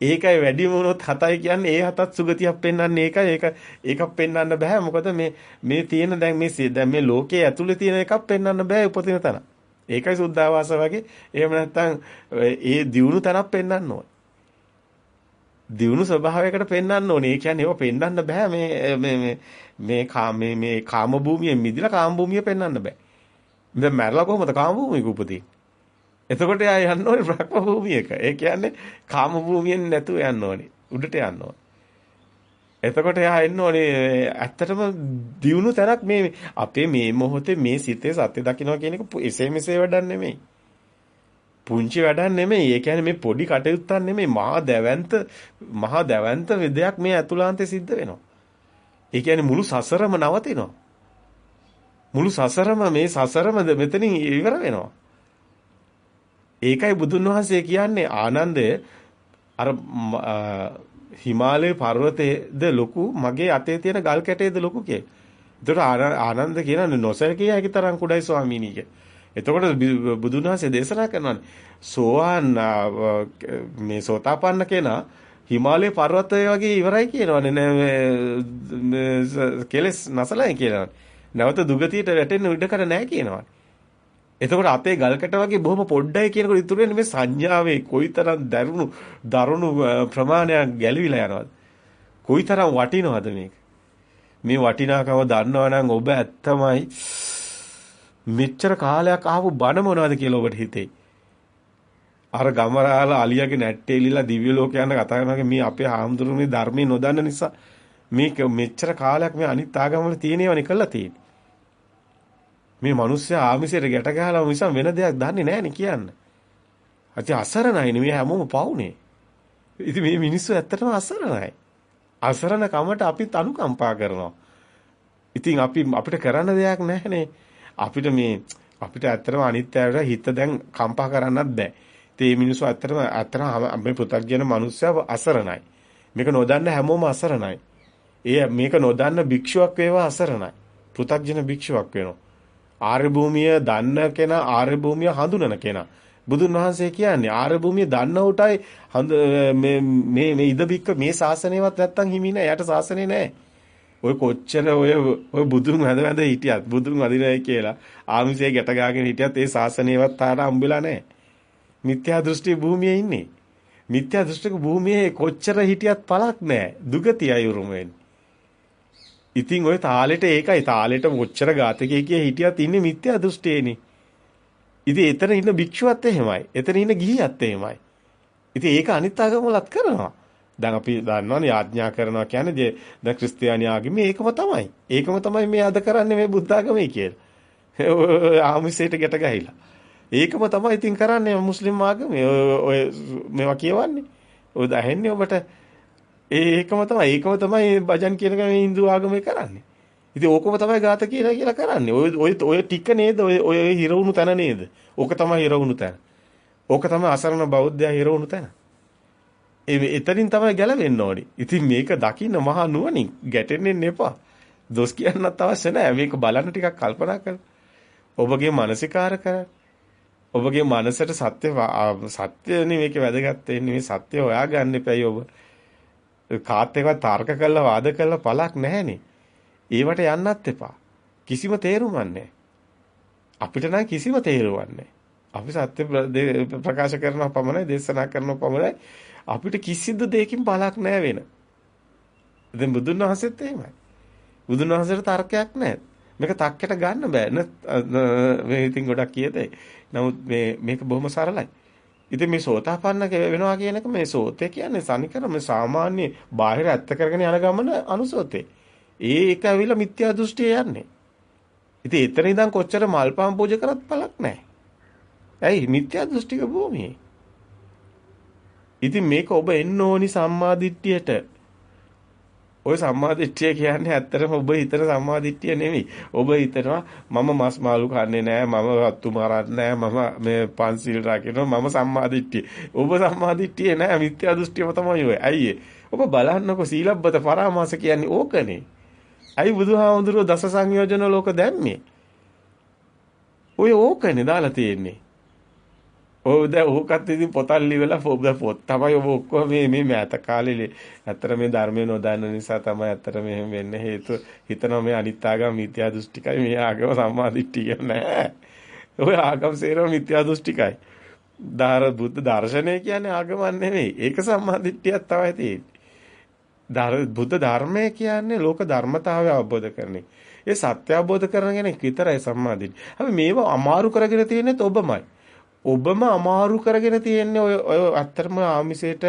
ඒකයි වැඩිම වුණොත් හතයි කියන්නේ ඒ හතත් සුගතියක් පෙන්වන්නේ ඒකයි ඒක ඒකක් පෙන්වන්න බෑ මොකද මේ මේ තියෙන දැන් මේ දැන් මේ ලෝකයේ ඇතුලේ තියෙන එකක් පෙන්වන්න බෑ උපදින තැන. ඒකයි සුද්ධාවාස වගේ එහෙම නැත්නම් ඒ දියුණු තැනක් පෙන්වන්න ඕනේ. දියුණු ස්වභාවයකට පෙන්වන්න ඕනේ. ඒ කියන්නේ ඒව පෙන්වන්න බෑ මේ මේ මේ මේ කාම මේ මේ කාම භූමියෙන් මිදිලා කාම භූමිය පෙන්වන්න බෑ. දැන් මැරලා කොහමද කාම භූමියක උපදින්නේ? එතකොට එයා යන්න ඕනේ බ්‍රහ්ම භූමියක. ඒ කියන්නේ කාම භූමියෙන් නැතුව යන්න ඕනේ. උඩට යන්න ඕනේ. එතකොට එයා එන්න ඕනේ ඇත්තටම දියුණු තැනක් මේ අපේ මේ මොහොතේ මේ සිතේ සත්‍ය දකින්න කියන එක එසේ මෙසේ වැඩක් නෙමෙයි. පුංචි වැඩක් නෙමෙයි. ඒ කියන්නේ මේ පොඩි කටයුත්තක් නෙමෙයි. මහා දැවැන්ත මහා දැවැන්ත විදයක් මේ අතුලාන්තේ සිද්ධ වෙනවා. ඒ කියන්නේ මුළු සසරම නවතිනවා. මුළු සසරම මේ සසරම මෙතනින් ඉවර වෙනවා. ඒකයි බුදුන් වහන්සේ කියන්නේ ආනන්දය අර හිමාලය පර්වතයේද ලොකු මගේ අතේ තියෙන ගල් කැටයේද ලොකු කියේ. ඒතර ආනන්ද කියන නොසලකිය හැකි තරම් කුඩයි ස්වාමීනි කියේ. එතකොට බුදුන් වහන්සේ දේශනා කරනවානේ සෝවාන් මේ සෝතාපන්න කෙනා හිමාලය පර්වතය වගේ ඉවරයි කියනවනේ නෑ කෙලස් නැසලයි කියනවනේ. නැවත දුගතියට වැටෙන්න ඉඩකඩ නැහැ කියනවනේ. එතකොට අපේ ගල්කට වගේ බොහොම පොඩ්ඩයි කියනකොට ඉතුරු වෙන්නේ මේ සංඥාවේ කොයිතරම් දරුණු දරුණු ප්‍රමාණයක් ගැලවිලා යනවද? කොයිතරම් වටිනවද මේක? මේ වටිනාකම දන්නවනම් ඔබ ඇත්තමයි මෙච්චර කාලයක් ආපු බණ මොනවද කියලා ඔබට හිතෙයි. අර ගමරාලා අලියාගේ නැට්ටේ එලිලා දිව්‍ය ලෝක යන කතා කරනවා මේ අපේ ආම්දුරුනේ ධර්මයේ නොදන්න නිසා මේක මෙච්චර කාලයක් මේ අනිත් ආගම් වල තියෙනවනේ කළා තියෙන්නේ. මේ මිනිස්සයා ආමිසයට ගැට ගහලා මිසම් වෙන දෙයක් දන්නේ නැහැ කියන්න. අති අසරණයිනේ මේ හැමෝම පවුනේ. ඉතින් මේ මිනිස්සු ඇත්තටම අසරණයි. අසරණ කමට අපිත් අනුකම්පා කරනවා. ඉතින් අපි අපිට කරන්න දෙයක් නැහනේ. අපිට මේ අපිට ඇත්තටම අනිත් අයට හිත දැන් කම්පා කරන්නත් බෑ. ඉතින් මේ මිනිස්සු ඇත්තටම ඇත්තටම මේ පෘථග්ජන මිනිස්සයා අසරණයි. මේක නොදන්න හැමෝම අසරණයි. ඒ මේක නොදන්න භික්ෂුවක් වේවා අසරණයි. පෘථග්ජන භික්ෂුවක් වෙනවා. ආර්ය භූමිය දන්න කෙනා ආර්ය භූමිය හඳුනන කෙනා. බුදුන් වහන්සේ කියන්නේ ආර්ය භූමිය දන්න උටයි මේ මේ මේ ඉද බික්ක මේ ශාසනයවත් නැත්තම් හිමි නෑ. යට ශාසනේ නෑ. ඔය කොච්චර ඔය ඔය බුදුන් වැඳ වැඳ හිටියත් බුදුන් වදිනයි කියලා ආමිසේ ගැට ගාගෙන හිටියත් ඒ ශාසනයවත් තාට හම්බෙලා නෑ. මිත්‍යා දෘෂ්ටි භූමියේ ඉන්නේ. මිත්‍යා දෘෂ්ටික භූමියේ කොච්චර හිටියත් පළක් නෑ. දුගතියයි උරුම වෙන්නේ. ඉතින් ওই තාලෙට ඒකයි තාලෙට මොච්චර ඝාතකයේ කිය හිටියත් ඉන්නේ මිත්‍යා දෘෂ්ටියේනේ. ඉතින් එතන ඉන්න භික්ෂුවත් එහෙමයි. එතන ඉන්න ගිහියත් එහෙමයි. ඉතින් ඒක අනිත් ආගම්වලත් කරනවා. දැන් අපි දන්නවනේ ආඥා කරනවා කියන්නේ දැන් ක්‍රිස්තියානි ආගමේ ඒකම තමයි. ඒකම තමයි මේ අද කරන්නේ මේ බුද්ධ ආගමේ කියලා. ආමිසයට ගැට ගහලා. ඒකම තමයි ඉතින් කරන්නේ මුස්ලිම් ආගමේ. ඔය මේවා කියවන්නේ. ඔය දැහෙන්නේ ඔබට ඒකම තමයි ඒකම තමයි භජන් කියන මේ Hindu ආගමේ කරන්නේ. ඉතින් ඕකම තමයි ගාත කියලා කියලා කරන්නේ. ඔය ඔය ඔය ටික නේද ඔය ඔය හිරවුණු තැන නේද? ඕක තමයි හිරවුණු තැන. ඕක තමයි අසරණ බෞද්ධයා හිරවුණු තැන. ඒ එතනින් තමයි ගැලවෙන්න ඕනි. ඉතින් මේක දකින්න මහා නුවණින් ගැටෙන්න එපා. දොස් කියන්නත් අවශ්‍ය නැහැ. මේක බලන්න ටිකක් කල්පනා කරන්න. ඔබගේ මානසිකාර කරන්න. ඔබගේ මනසට සත්‍ය සත්‍යනේ මේකේ වැදගත් වෙන්නේ මේ සත්‍ය හොයාගන්න එපැයි ඔබ. කාත් එක්ක තර්ක කරලා වාද කරලා පළක් නැහැනේ. ඒවට යන්නත් එපා. කිසිම තේරුමක් නැහැ. අපිට නම් කිසිම තේරුමක් නැහැ. අපි සත්‍ය ප්‍රකාශ කරන පමණයි දේශනා කරන පමණයි අපිට කිසිදු දෙයකින් පළක් නැහැ වෙන. දැන් බුදුන් වහන්සේත් එහෙමයි. බුදුන් වහන්සේට තර්කයක් නැහැ. මේක තක්කයට ගන්න බෑ. මේ ඉතින් ගොඩක් කියතේ. නමුත් මේ මේක බොහොම සරලයි. ඉතින් මේ සෝතාපන්න වෙනවා කියන එක මේ සෝතේ කියන්නේ සනිකර මේ සාමාන්‍ය බාහිර ඇත්ත කරගෙන යන ගමන අනුසෝතේ. ඒක ඇවිල්ලා මිත්‍යා දෘෂ්ටිය යන්නේ. ඉතින් එතන ඉඳන් කොච්චර මල්පම් පූජා කරත් පළක් නැහැ. ඇයි මිත්‍යා දෘෂ්ටික භූමියේ. ඉතින් මේක ඔබ එන්න ඕනි සම්මාදිට්ඨියට ওই සම්මාදිට්ඨිය කියන්නේ ඇත්තටම ඔබ හිතන සම්මාදිට්ඨිය නෙමෙයි. ඔබ හිතනවා මම මස් මාළු කන්නේ නැහැ, මම වත්තු මරන්නේ නැහැ, මම මේ පන්සිල් රකිනවා, මම සම්මාදිට්ඨිය. ඔබ සම්මාදිට්ඨිය නෑ මිත්‍යා දෘෂ්ටියම තමයි ඔය. ඇයි ඔබ බලන්නකො සීලබ්බත පරාමාස කියන්නේ ඕකනේ. ඇයි බුදුහාමුදුරුවෝ දස සංයෝජන ලෝක දැම්මේ? ඔය ඕකනේ දාලා තියෙන්නේ. ඔව් දැන් ඕකත් ඉතින් පොතක් ලියලා පොත් තමයි ඔබ ඔක්කොම මේ මේ මෑත කාලේ ඇත්තට මේ ධර්මය නොදන්න නිසා තමයි ඇත්තට මෙහෙම වෙන්න හේතුව හිතනවා මේ අනිත් ආගම මිත්‍යා දෘෂ්ටිකයි මේ ආගම සම්මා දිට්ඨිය නෑ. ඔය ආගම සේරම මිත්‍යා දෘෂ්ටිකයි. ධාර බුද්ධ දර්ශනය කියන්නේ ආගමක් නෙමෙයි. ඒක සම්මා දිට්ඨියක් තමයි තියෙන්නේ. බුද්ධ ධර්මය කියන්නේ ලෝක ධර්මතාවය අවබෝධ කරන්නේ. ඒ සත්‍ය අවබෝධ කරන කෙනෙක් විතරයි සම්මා දිට්ඨිය. අපි මේව අමාරු කරගෙන තියෙන්නේ ඔබමයි. ඔබම අමාරු කරගෙන තියෙන්නේ ඔය ඔය අත්‍තරම ආමිසයට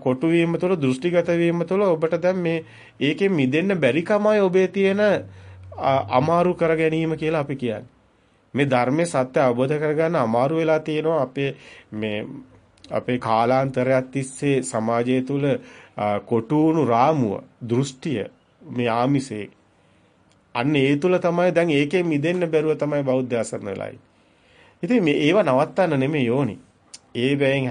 කොටු වීම තුළ දෘෂ්ටිගත වීම තුළ ඔබට දැන් මේ ඒකෙන් මිදෙන්න බැරි කමයි ඔබේ තියෙන අමාරු කර ගැනීම කියලා අපි කියන්නේ. මේ ධර්මයේ සත්‍ය අවබෝධ කරගන්න අමාරු වෙලා තියෙනවා අපේ මේ අපේ කාලාන්තරයක් තිස්සේ සමාජය තුළ කොටු වුණු රාමුව දෘෂ්ටිය මේ ආමිසේ අන්න ඒ තුළ තමයි දැන් ඒකෙන් මිදෙන්න බැරුව තමයි බෞද්ධ අසරණ වෙලා ඉන්නේ. ඉතින් මේ ඒව නවත්තන්න නෙමෙයි යෝනි. ඒ බෑන්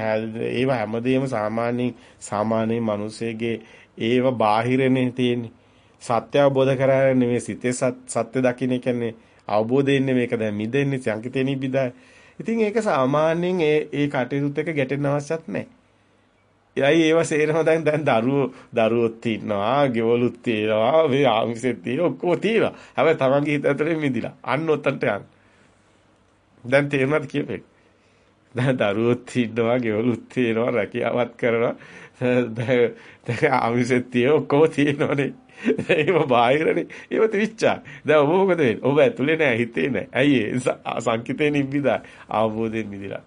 ඒව හැමදේම සාමාන්‍යයෙන් සාමාන්‍ය මිනිස්සෙගේ ඒව බාහිරනේ තියෙන්නේ. සත්‍ය අවබෝධ කරගන්න නෙමෙයි සිතේ සත්‍ය දකින්න කියන්නේ අවබෝධයෙන්නේ මේක දැන් මිදෙන්නේ සංකිතේ නිබිදා. ඉතින් ඒක සාමාන්‍යයෙන් ඒ ඒ කටයුතුත් එක්ක ගැටෙන්න අවශ්‍යත් නැහැ. එයි ඒව සේරම දැන් දැන් දරුවෝ දරුවොත් ඉන්නවා, ගෙවලුත් තියෙනවා, මේ ආමිසෙත් තියෙනවා, ඔක්කොම තියෙනවා. හැබැයි තමන්ගේ හිත ඇතුලේ මිදිලා. අන්න ඔතනට යන්න. දැන් තේරුණාද කියපේ? දැන් දරුවොත් ඉන්නවා, ගෙවලුත් තියෙනවා, රැකියාවත් කරනවා. දැන් ආමිසෙත් තියෙනවා, ඔක්කොම තියෙනවානේ. ඒව බාහිරනේ. ඒව තිවිච්චා. දැන් ඔබ මොකද වෙන්නේ? ඔබ ඇතුලේ නෑ, හිතේ නෑ. ඇයි ඒ සංකිතේ නිබ්බිදා අවබෝධයෙන් මිදිලා.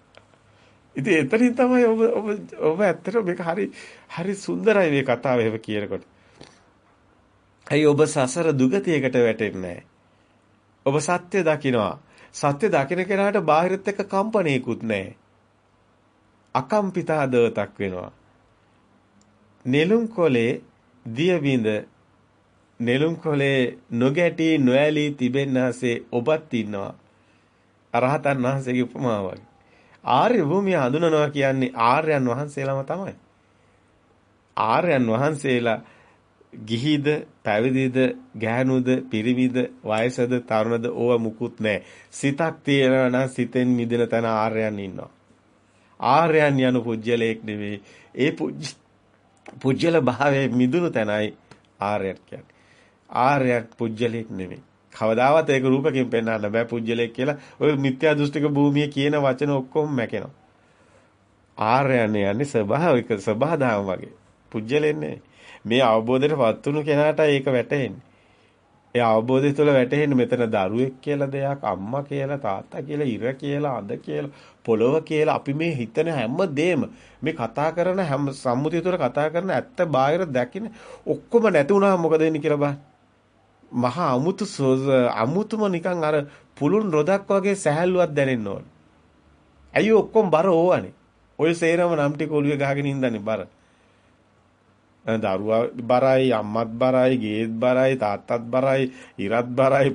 ඉතින් එතනින් තමයි ඔබ ඔබ ඔබ ඇත්තට මේක හරි හරි සුන්දරයි මේ කතාව එහෙම කියනකොට. ඇයි ඔබ සසර දුගතියකට වැටෙන්නේ ඔබ සත්‍ය දකිනවා. සත්‍ය දකින කෙනාට බාහිරත් එක්ක කම්පණයකුත් නැහැ. අකම්පිතා දවතක් වෙනවා. නෙළුම් කොලේ දිය බිඳ නෙළුම් කොලේ නොගැටි නොඇලී තිබෙන්නාසේ ඔබත් ඉන්නවා. අරහතන් වහන්සේගේ උපමාව වගේ. ආර්ය භූමිය හඳුනනවා කියන්නේ ආර්යයන් වහන්සේලාම තමයි. ආර්යයන් වහන්සේලා ගිහිද පැවිදිද ගැහණුද පිරිමිද වයසද තරුණද ඕව මුකුත් නැහැ. සිතක් තියෙනවා නම් සිතෙන් මිදෙන තැන ආර්යයන් ඉන්නවා. ආර්යයන් යනු පුජ්‍යලයක් නෙවෙයි. ඒ පුජ්‍යල භාවයේ මිදුණු තැනයි ආර්යයන් කියන්නේ. ආර්යයන් පුජ්‍යලයක් නෙවෙයි. කවදාවත් ඒක රූපකින් පෙන්වන්න බෑ පුජ්‍යලයක් කියලා. ඔය මිත්‍යා දෘෂ්ටික භූමිය කියන වචන ඔක්කොම මැකෙනවා. ආර්යයන් යන්නේ ස්වභාවික සබහාදාම වගේ. පුජ්‍යලෙන්නේ මේ අවබෝධයටපත් වුණු කෙනාට ඒක වැටහෙන්නේ. ඒ අවබෝධය තුළ වැටහෙන්නේ මෙතන දරුවෙක් කියලා දෙයක්, අම්මා කියලා, තාත්තා කියලා, ඉර කියලා, අඳ කියලා, පොළොව කියලා අපි මේ හිතන හැම දෙෙම මේ කතා කරන හැම සම්මුතිය තුළ කතා කරන ඇත්ත බාහිර දැකින ඔක්කොම නැති වුණාම මොකද වෙන්නේ කියලා බලන්න. මහා අමුතු අමුතුම නිකන් අර පුළුන් රොදක් වගේ සැහැල්ලුවක් දැනෙන්න ඕන. ඇයි ඔක්කොම බර ඕවනේ. ඔය සේරම නම් ටික ඔළුවේ ගහගෙන ඉඳන්නේ බර. දරුවා බරයි අම්මත් බරයි ගේත් බරයි තාත්තත් බරයි ඉරත් බරයි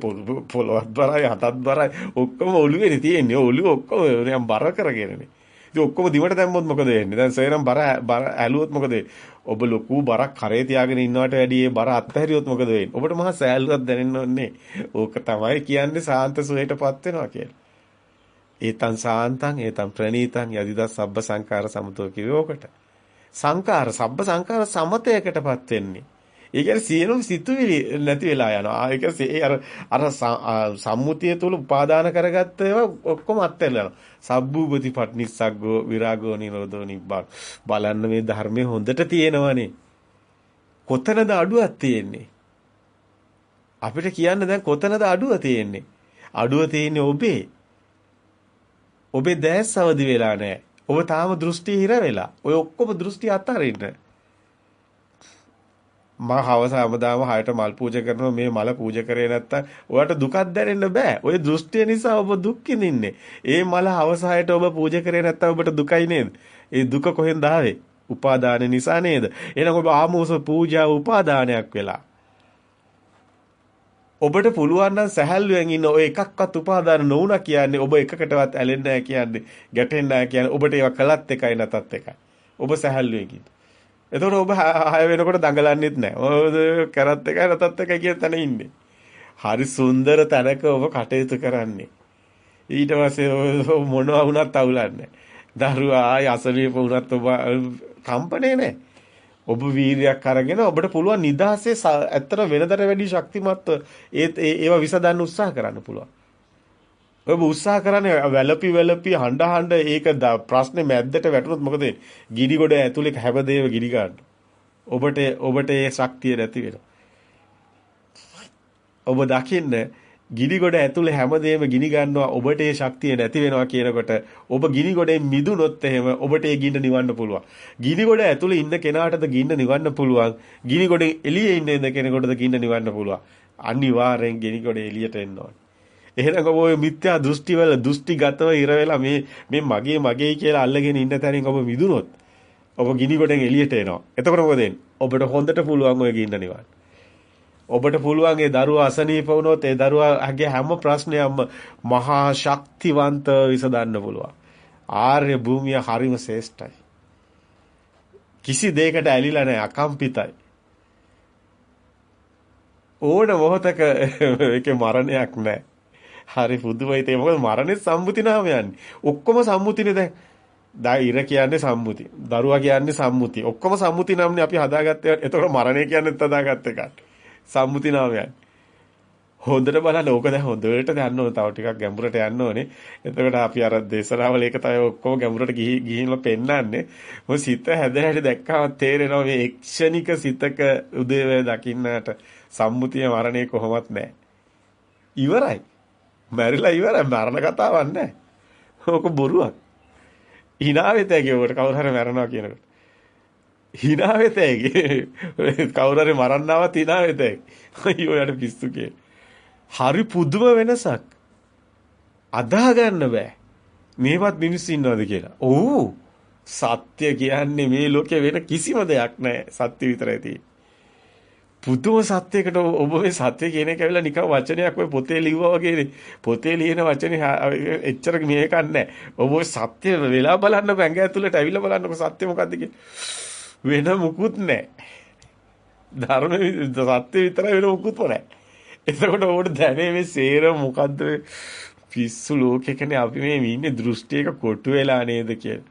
පොළොවත් බරයි හතත් බරයි ඔක්කොම ඔළුවේනේ තියෙන්නේ ඔළුව ඔක්කොම නිකන් බර කරගෙනනේ ඉතින් ඔක්කොම දිවට දැම්මොත් මොකද වෙන්නේ දැන් සේරම බර බර ඇලුවොත් මොකද ඔබ ලොකු බරක් කරේ තියාගෙන ඉන්නවට වැඩිය ඒ බර අත්හැරියොත් මොකද වෙන්නේ? ඔබට මහා සෑල්ලුවක් දැනෙන්න ඕනේ. ඕක තමයි කියන්නේ සාන්ත සුවයටපත් වෙනවා කියලා. ඒතං සාන්තං ඒතං ප්‍රණීතං යදිදස් සබ්බ සංකාර සමතෝ කිව්වේ ඕකට. සංකාර සබ්බ සංකාර සමතයකටපත් වෙන්නේ. ඒ කියන්නේ සියලුම සිතුවිලි නැති වෙලා යනවා. ඒක ඒ අර අර සම්මුතිය තුල උපාදාන කරගත්ත ඒවා ඔක්කොම අත්හැරලා යනවා. සබ්බූපති පට්නිස්සග්ගෝ විරාගෝ නිරෝධෝ නිබ්බාන. බලන්න මේ ධර්මයේ හොඳට තියෙනවනේ. කොතනද අඩුවක් තියෙන්නේ? අපිට කියන්න දැන් කොතනද අඩුව තියෙන්නේ? අඩුව තියෙන්නේ ඔබේ. ඔබේ දැස් අවදි වෙලා නැහැ. ඔබ තාම දෘෂ්ටි හිර වෙලා. ඔය ඔක්කොම දෘෂ්ටි අත්හරින්න. මම හවස හැමදාම හයට මල් පූජා කරනවා මේ මල පූජා කරේ නැත්තම් ඔයාලට දුකක් දැනෙන්න බෑ. ඔය දෘෂ්ටිය නිසා ඔබ දුක් විඳින්නේ. ඒ මල හවස හයට ඔබ පූජා කරේ නැත්තම් ඔබට දුකයි නේද? ඒ දුක කොහෙන්ද ආවේ? උපාදාන නිසා නේද? එහෙනම් ඔබ ආමෝස පූජා උපාදානයක් වෙලා. ඔබට පුළුවන් නම් සැහැල්ලුවෙන් ඉන්න ඔය එකක්වත් උපාදාන නොවුණා කියන්නේ ඔබ එකකටවත් ඇලෙන්නේ නැහැ කියන්නේ ගැටෙන්නේ නැහැ කියන්නේ ඔබට ඒවා කළත් එකයි නැතත් එකයි. ඔබ සැහැල්ලුවෙන් ඉන්න. එතකොට ඔබ හය වෙනකොට දඟලන්නෙත් නැහැ. ඔබ කරත් එකයි නැතත් එකයි කියන තැන ඉන්නේ. හරි සුන්දර තැනක ඔබ කටයුතු කරන්නේ. ඊට පස්සේ මොනවා වුණත් අවුලන්නේ දරුවා ආයි අසනීප වුණත් ඔබ කම්පණේ නැහැ. ඔබ වීරියක් අරගෙන ඔබට පුළුවන් නිදාසේ ඇත්තට වෙනදට වැඩි ශක්තිමත්ව ඒ ඒවා විසඳන්න උත්සාහ කරන්න පුළුවන්. ඔබ උත්සාහ කරන්නේ වැළපි වැළපි හඬ හඬ ඒක ප්‍රශ්නේ මැද්දට වැටුනොත් මොකද ගිනි ගොඩ ඇතුලේ හැබදේව ගිනි ගන්න. ඔබට ඔබට ඒ ශක්තිය නැති වෙනවා. ඔබ දකින්න ගිනි ගොඩ ඇතුලේ හැමදේම ගිනි ගන්නවා ඔබට ඒ ශක්තිය නැති වෙනවා කියනකොට ඔබ ගිනි ගොඩෙන් මිදුනොත් එහෙම ඔබට ඒ ගින්න නිවන්න පුළුවන්. ගිනි ගොඩ ඇතුලේ ඉන්න කෙනාටද ගින්න නිවන්න පුළුවන්. ගිනි ගොඩෙන් එළියේ ඉන්න කෙනෙකුටද ගින්න නිවන්න පුළුවන්. අනිවාර්යෙන් ගිනි ගොඩ එළියට එන්න ඕනේ. එහෙනම් ඔබ ඔය මිත්‍යා දෘෂ්ටි වල දෘෂ්ටිගතව ඉර වෙලා මේ මේ මගේ මගේ කියලා අල්ලගෙන ඉන්න තැනින් ඔබ මිදුනොත් ඔබ ගිනි ගොඩෙන් එළියට එනවා. එතකොට මොකද වෙන්නේ? ඔබට හොඳට පුළුවන් ඔය ගින්න නිවන්න. ඔබට පුළුවන් ඒ දරුවා අසනීප වුණොත් ඒ දරුවාගේ හැම ප්‍රශ්නයක්ම මහා ශක්තිවන්ත විසඳන්න පුළුවන්. ආර්ය භූමිය හරිම ශ්‍රේෂ්ඨයි. කිසි දෙයකට ඇලිලා නැහැ අකම්පිතයි. ඕන මොහතක ඒකේ මරණයක් නැහැ. හරි පුදුමයි ඒ මොකද මරණය සම්මුති නාම යන්නේ. ඔක්කොම සම්මුතිනේ දැන්. දා ඉර කියන්නේ සම්මුති. දරුවා කියන්නේ සම්මුති. ඔක්කොම සම්මුති නම්නේ අපි හදාගත්තේ. එතකොට මරණය කියන්නේත් හදාගත්ත එකක්. සම්මුති නාමයක්. හොඳට බලන්න ඕක දැන් හොඳට දන්න ඕන තව ටිකක් ගැඹුරට යන්න ඕනේ. එතකොට අපි අර දේශනාවල ඒක තමයි ඔක්කොම ගැඹුරට ගිහින්ලා පෙන්නන්නේ. මොකද සිත හැදෙන හැටි දැක්කම තේරෙනවා මේ එක්ෂණික සිතක උදේවැය දකින්නට සම්මුතිය මරණය කොහොමත් නැහැ. ඉවරයි. මැරිලා ඉවරයි. මරණ කතාවක් නැහැ. ඕක බොරුවක්. hina වෙත ඇගේ උකට කවුරු හරි මැරෙනවා කියනකොට. Hina වෙත ඇගේ. කවුරු හරි මරන්නවත් hina වෙත ඇගේ. අයියෝ යට පිස්සු කියේ. හරි පුදුම වෙනසක්. අදාහ ගන්න බෑ. මේවත් මිනිස්සු ඉන්නවද කියලා. ඔව්. සත්‍ය කියන්නේ මේ ලෝකේ වෙන කිසිම දෙයක් නැහැ. සත්‍ය විතරයි තියෙන්නේ. පුදුම සත්‍යයකට ඔබ මේ සත්‍ය කියන එක ඇවිල්ලා නිකන් වචනයක් ඔය පොතේ ලිව්වා වගේ පොතේ ලියන වචනේ එච්චර මේකක් නැහැ. ඔබ ඔය සත්‍ය වෙලා බලන්න බැංග ඇතුළට ඇවිල්ලා බලන්නකො සත්‍ය මොකද්ද වෙන මුකුත් නැහැ. ධර්ම සත්‍ය විතරයි වෙන මුකුත් නැහැ. එතකොට ඕකට දැනේ මේ සේර මොකද්ද පිස්සු ලෝකෙකනේ අපි මේ ඉන්නේ දෘෂ්ටියක කොටු වෙලා නේද කියලා.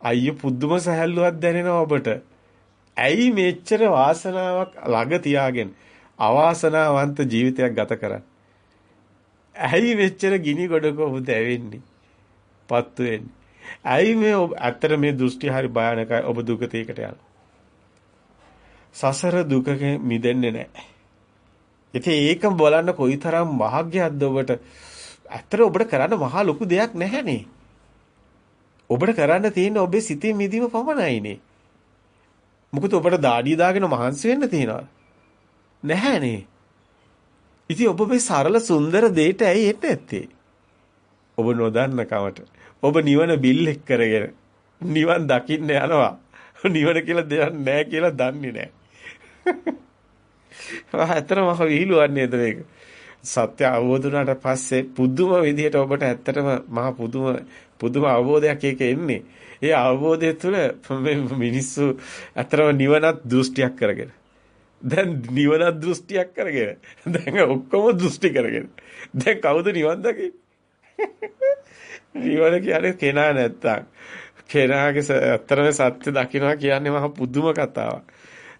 අයියෝ පුදුම සහැල්ලුවක් දැනෙනවා ඔබට. ඇයි මෙච්චර වාසනාවක් ළඟ තියාගෙන අවාසනාවන්ත ජීවිතයක් ගත කරන්නේ? ඇයි මෙච්චර ගිනි ගොඩක ඔබ දැවෙන්නේ? පත්තු වෙන්නේ. ඇයි මේ ඇත්තට මේ දෘෂ්ටි හරි භයානකයි ඔබ දුකතේකට යනවා. සසර දුකක මිදෙන්නේ නැහැ. ඉතින් ඒක බලන්න කොයිතරම් වාග්යක්ද ඔබට. ඇත්තට ඔබට කරන්න මහා ලොකු දෙයක් නැහැනේ. ඔබට කරන්න තියෙන්නේ ඔබේ සිතේ මිදීම පමණයිනේ. මොකද ඔබට දාඩිය දාගෙන මහන්සි වෙන්න තියනවා. නැහැනේ. ඉතින් ඔබ මේ සරල සුන්දර දෙයට ඇයි එන්නේ නැත්තේ? ඔබ නොදන්න කමට. ඔබ නිවන බිල් එක් කරගෙන නිවන් දකින්න යනවා. නිවන කියලා දෙයක් නැහැ කියලා දන්නේ නැහැ. ඇත්තටම මහ විහිළුවක් නේද මේක? සත්‍ය අවබෝධ වුණාට පස්සේ පුදුම විදිහට ඔබට ඇත්තටම මහ පුදුම පුදුම අවබෝධයක් ඒක එන්නේ. ඒ අවබෝධය තුළ මිනිස්සු ඇත්තටම නිවනත් දෘෂ්ටියක් කරගෙන. දැන් නිවනත් දෘෂ්ටියක් කරගෙන. දැන් ඔක්කොම දෘෂ්ටි කරගෙන. දැන් කවුද නිවන් දකින්නේ? නිවන කියන්නේ කෙනා නැත්තම්. කෙනාගේ ඇත්තටම සත්‍ය දකින්නවා කියන්නේ මහ පුදුම කතාවක්.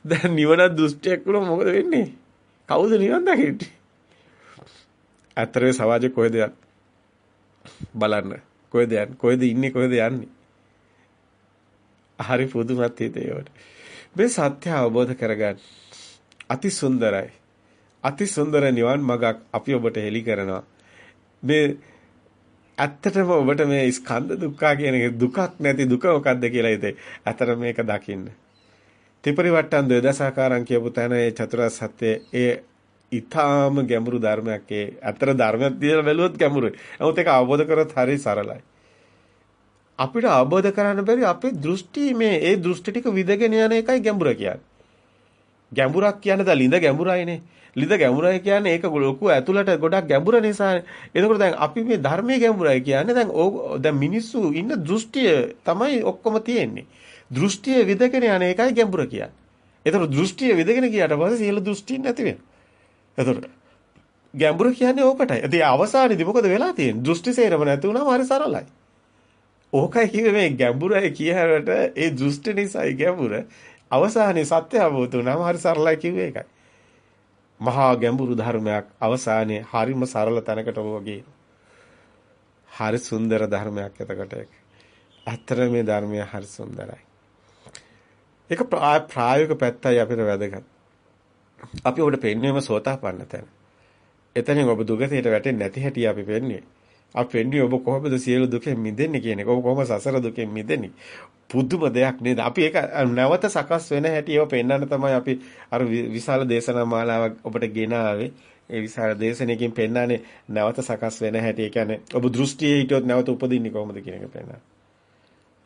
දැන් නිවන දෘෂ්ටියක් වුණා මොකද වෙන්නේ? කවුද නිවන් දකින්නේ? ඇත්තටම සමාජේ කොහෙද බලන්න. කොහෙද යන්නේ? කොහෙද ඉන්නේ? කොහෙද යන්නේ? හරි පුදුමත් හිතේවට. මේ සත්‍ය අවබෝධ කරගන්න. අති සුන්දරයි. අති සුන්දර නිවන් මගක් අපි ඔබට හෙළි කරනවා. මේ ඇත්තටම ඔබට මේ ස්කන්ධ දුක්ඛ කියන එක දුකක් නැති දුක මොකක්ද කියලා හිතේ. ඇත්තට මේක දකින්න. ත්‍රිපරිවට්ටන් දෙදසාකාරම් කියපු තැන ඒ චතුරාර්ය සත්‍ය ඒ ඊටාම ගැඹුරු ධර්මයක් ඒ අතර ධර්මයක් දිහා බැලුවොත් ගැඹුරුයි. නමුත් ඒක අවබෝධ කරගත් හරිය සරලයි. අපිට අවබෝධ කරගන්න බැරි අපේ දෘෂ්ටි මේ ඒ දෘෂ්ටි ටික විදගෙන යන එකයි ගැඹුර කියන්නේ. ගැඹුරක් කියන්නේ දැන් ලිඳ ගැඹුරයිනේ. ලිඳ ගැඹුරයි කියන්නේ ඒක ලොකු ඇතුළට ගොඩක් ගැඹුර නිසා. එතකොට දැන් අපි මේ ධර්මයේ ගැඹුරයි කියන්නේ දැන් දැන් මිනිස්සු ඉන්න දෘෂ්ටිය තමයි ඔක්කොම තියෙන්නේ. දෘෂ්ටිය විදගෙන යන එකයි ගැඹුර කියන්නේ. ඒතර දෘෂ්ටිය විදගෙන ගියාට පස්සේ සියලු දෘෂ්ටි නැති වෙනවා. ඒතර ගැඹුර කියන්නේ ඕකටයි. ඉතින් අවසානයේදී මොකද වෙලා තියෙන්නේ? දෘෂ්ටි සේරම නැති වුණාම හරි සරලයි. ඕකයි කිව්වේ මේ ගැඹුරයි කියහරට ඒ දෘෂ්ටි නිසායි ගැඹුර. අවසානයේ සත්‍ය අවබෝධ වුණාම හරි සරලයි කිව්වේ ඒකයි. මහා ගැඹුරු ධර්මයක් අවසානයේ හරිම සරල තැනකට වගේ. හරි සුන්දර ධර්මයක් එතකොට ඒක. ඇත්තට මේ ධර්මය හරි සුන්දරයි. ඒක ප්‍රායෝගික පැත්තයි අපිට වැදගත්. අපි ඔබට පෙන්වීම සෝතාපන්න තැන. එතනින් ඔබ දුගතියට වැටෙන්නේ නැති හැටි අපි පෙන්වන්නේ. අපි පෙන්වන්නේ ඔබ කොහොමද සියලු දුකෙන් මිදෙන්නේ කියන එක. ඔබ කොහොම සසර දුකෙන් මිදෙන්නේ. පුදුම දෙයක් නේද? අපි ඒක නැවත සකස් වෙන හැටි ඒව පෙන්වන්න තමයි අපි අර විශාල දේශනා මාලාවක් ඔබට ගෙනාවේ. ඒ විශාල දේශනයකින් පෙන්වන්නේ නැවත සකස් වෙන හැටි. ඒ කියන්නේ ඔබ දෘෂ්ටියේ හිටියොත් නැවත උපදින්නේ කොහොමද කියන එක පෙන්වන්නේ.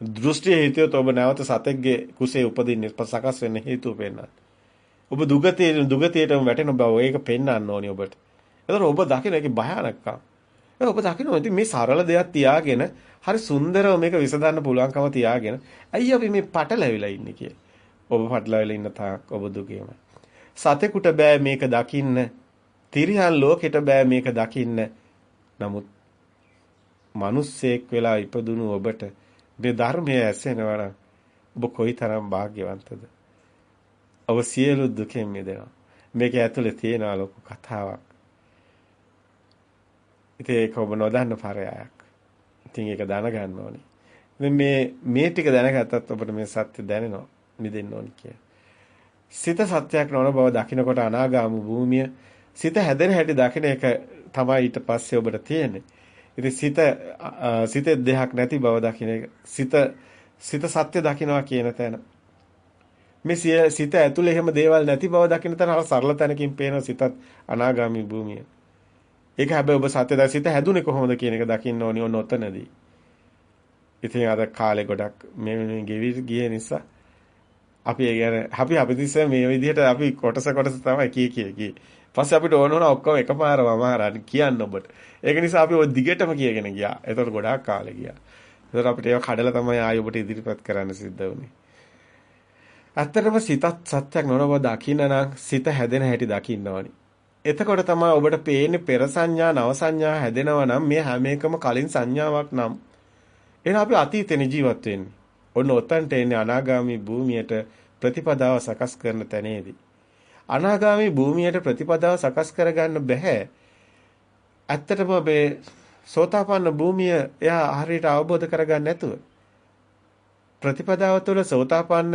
දෘෂ්ටියේ හිටියොත් ඔබ නැවත සතෙක්ගේ කුසේ උපදින්නේ සකස් වෙන්න හේතුව පෙන්වන්නේ. ඔබ දුගතියේ දුගතියටම වැටෙන බව ඒක පෙන්වන්න ඕනි ඔබට. එතකොට ඔබ දකින එකේ භයානකම්. ඔබ දකින්න ඉතින් මේ සරල දෙයක් තියාගෙන හරි සුන්දරව මේක විසඳන්න පුළුවන්කම තියාගෙන අයිය අපි මේ පටලැවිලා ඉන්නේ කිය. ඔබ පටලැවිලා ඉන්න තාක් ඔබ දුකේම. සතෙකුට බෑ මේක දකින්න. තිරියන් ලෝකෙට බෑ මේක දකින්න. නමුත් මිනිස්සෙක් වෙලා ඉපදුණු ඔබට මේ ධර්මයේ ඇසෙනවා නම් ඔබ කොයිතරම් වාග්යවන්තද? ඔබ සියලු දුකෙන් මිදෙනවා. මේක ඇතුලේ තියෙන ලොකු කතාවක්. ඉතින් ඒක ඔබ නොදන්න පරයයක්. ඉතින් ඒක දැනගන්න ඕනේ. ඉතින් මේ මේ ටික දැනගත්තත් ඔබට මේ සත්‍ය දැනෙනවා. මිදෙන්න ඕනේ කියලා. සිත සත්‍යයක් නොවන බව දකිනකොට අනාගාමී භූමිය සිත හැදෙන හැටි දකින එක තමයි ඊට පස්සේ ඔබට තියෙන්නේ. ඉතින් සිත සිතේ දෙයක් නැති බව දකින එක සිත සිත සත්‍ය දකින්නවා කියන තැන මේ සිත ඇතුලේ එහෙම දේවල් නැති බව දකින්න තැන අර සරල තැනකින් පේන සිතත් අනාගාමී භූමිය. ඒක හැබැයි ඔබ සත්‍ය දැක සිත හැදුනේ කොහොමද කියන එක දකින්න ඕනි ඔන්න ඔතනදී. ඉතින් අද කාලේ ගොඩක් මේ ගෙවි ගිය නිසා අපි ඒ කියන්නේ අපි අපිතිස්ස මේ විදිහට අපි කොටස කොටස තමයි කී කී කී. පස්සේ අපිට ඕන වුණා ඔක්කොම එකපාරම අමාරන් කියන්න ඔබට. ඒක නිසා අපි ওই දිගටම කියගෙන ගියා. ඒතකොට ගොඩාක් කාලේ ගියා. ඒතර අපිට ඒක කඩලා තමයි ආයෙ ඔබට ඉදිරිපත් කරන්න සිද්ධ වුනේ. ඇත්තටම සිතත් සත්‍යක් නොනව දකින්න නම් සිත හැදෙන හැටි දකින්න ඕනි. එතකොට තමයි ඔබට පේන්නේ පෙර සංඥා නව සංඥා හැදෙනවා නම් මේ හැම එකම කලින් සංඥාවක් නම් එහෙනම් අපි අතීතේ ජීවත් වෙන්නේ. ඔන්න ඔතනට එන්නේ අනාගාමි භූමියට ප්‍රතිපදාව සකස් කරන තැනේදී. අනාගාමි භූමියට ප්‍රතිපදාව සකස් කරගන්න බෑ. ඇත්තටම මේ සෝතාපන්න භූමිය එයා හරියට අවබෝධ කරගන්න නැතුව ප්‍රතිපදාව තුළ සෝතාපන්න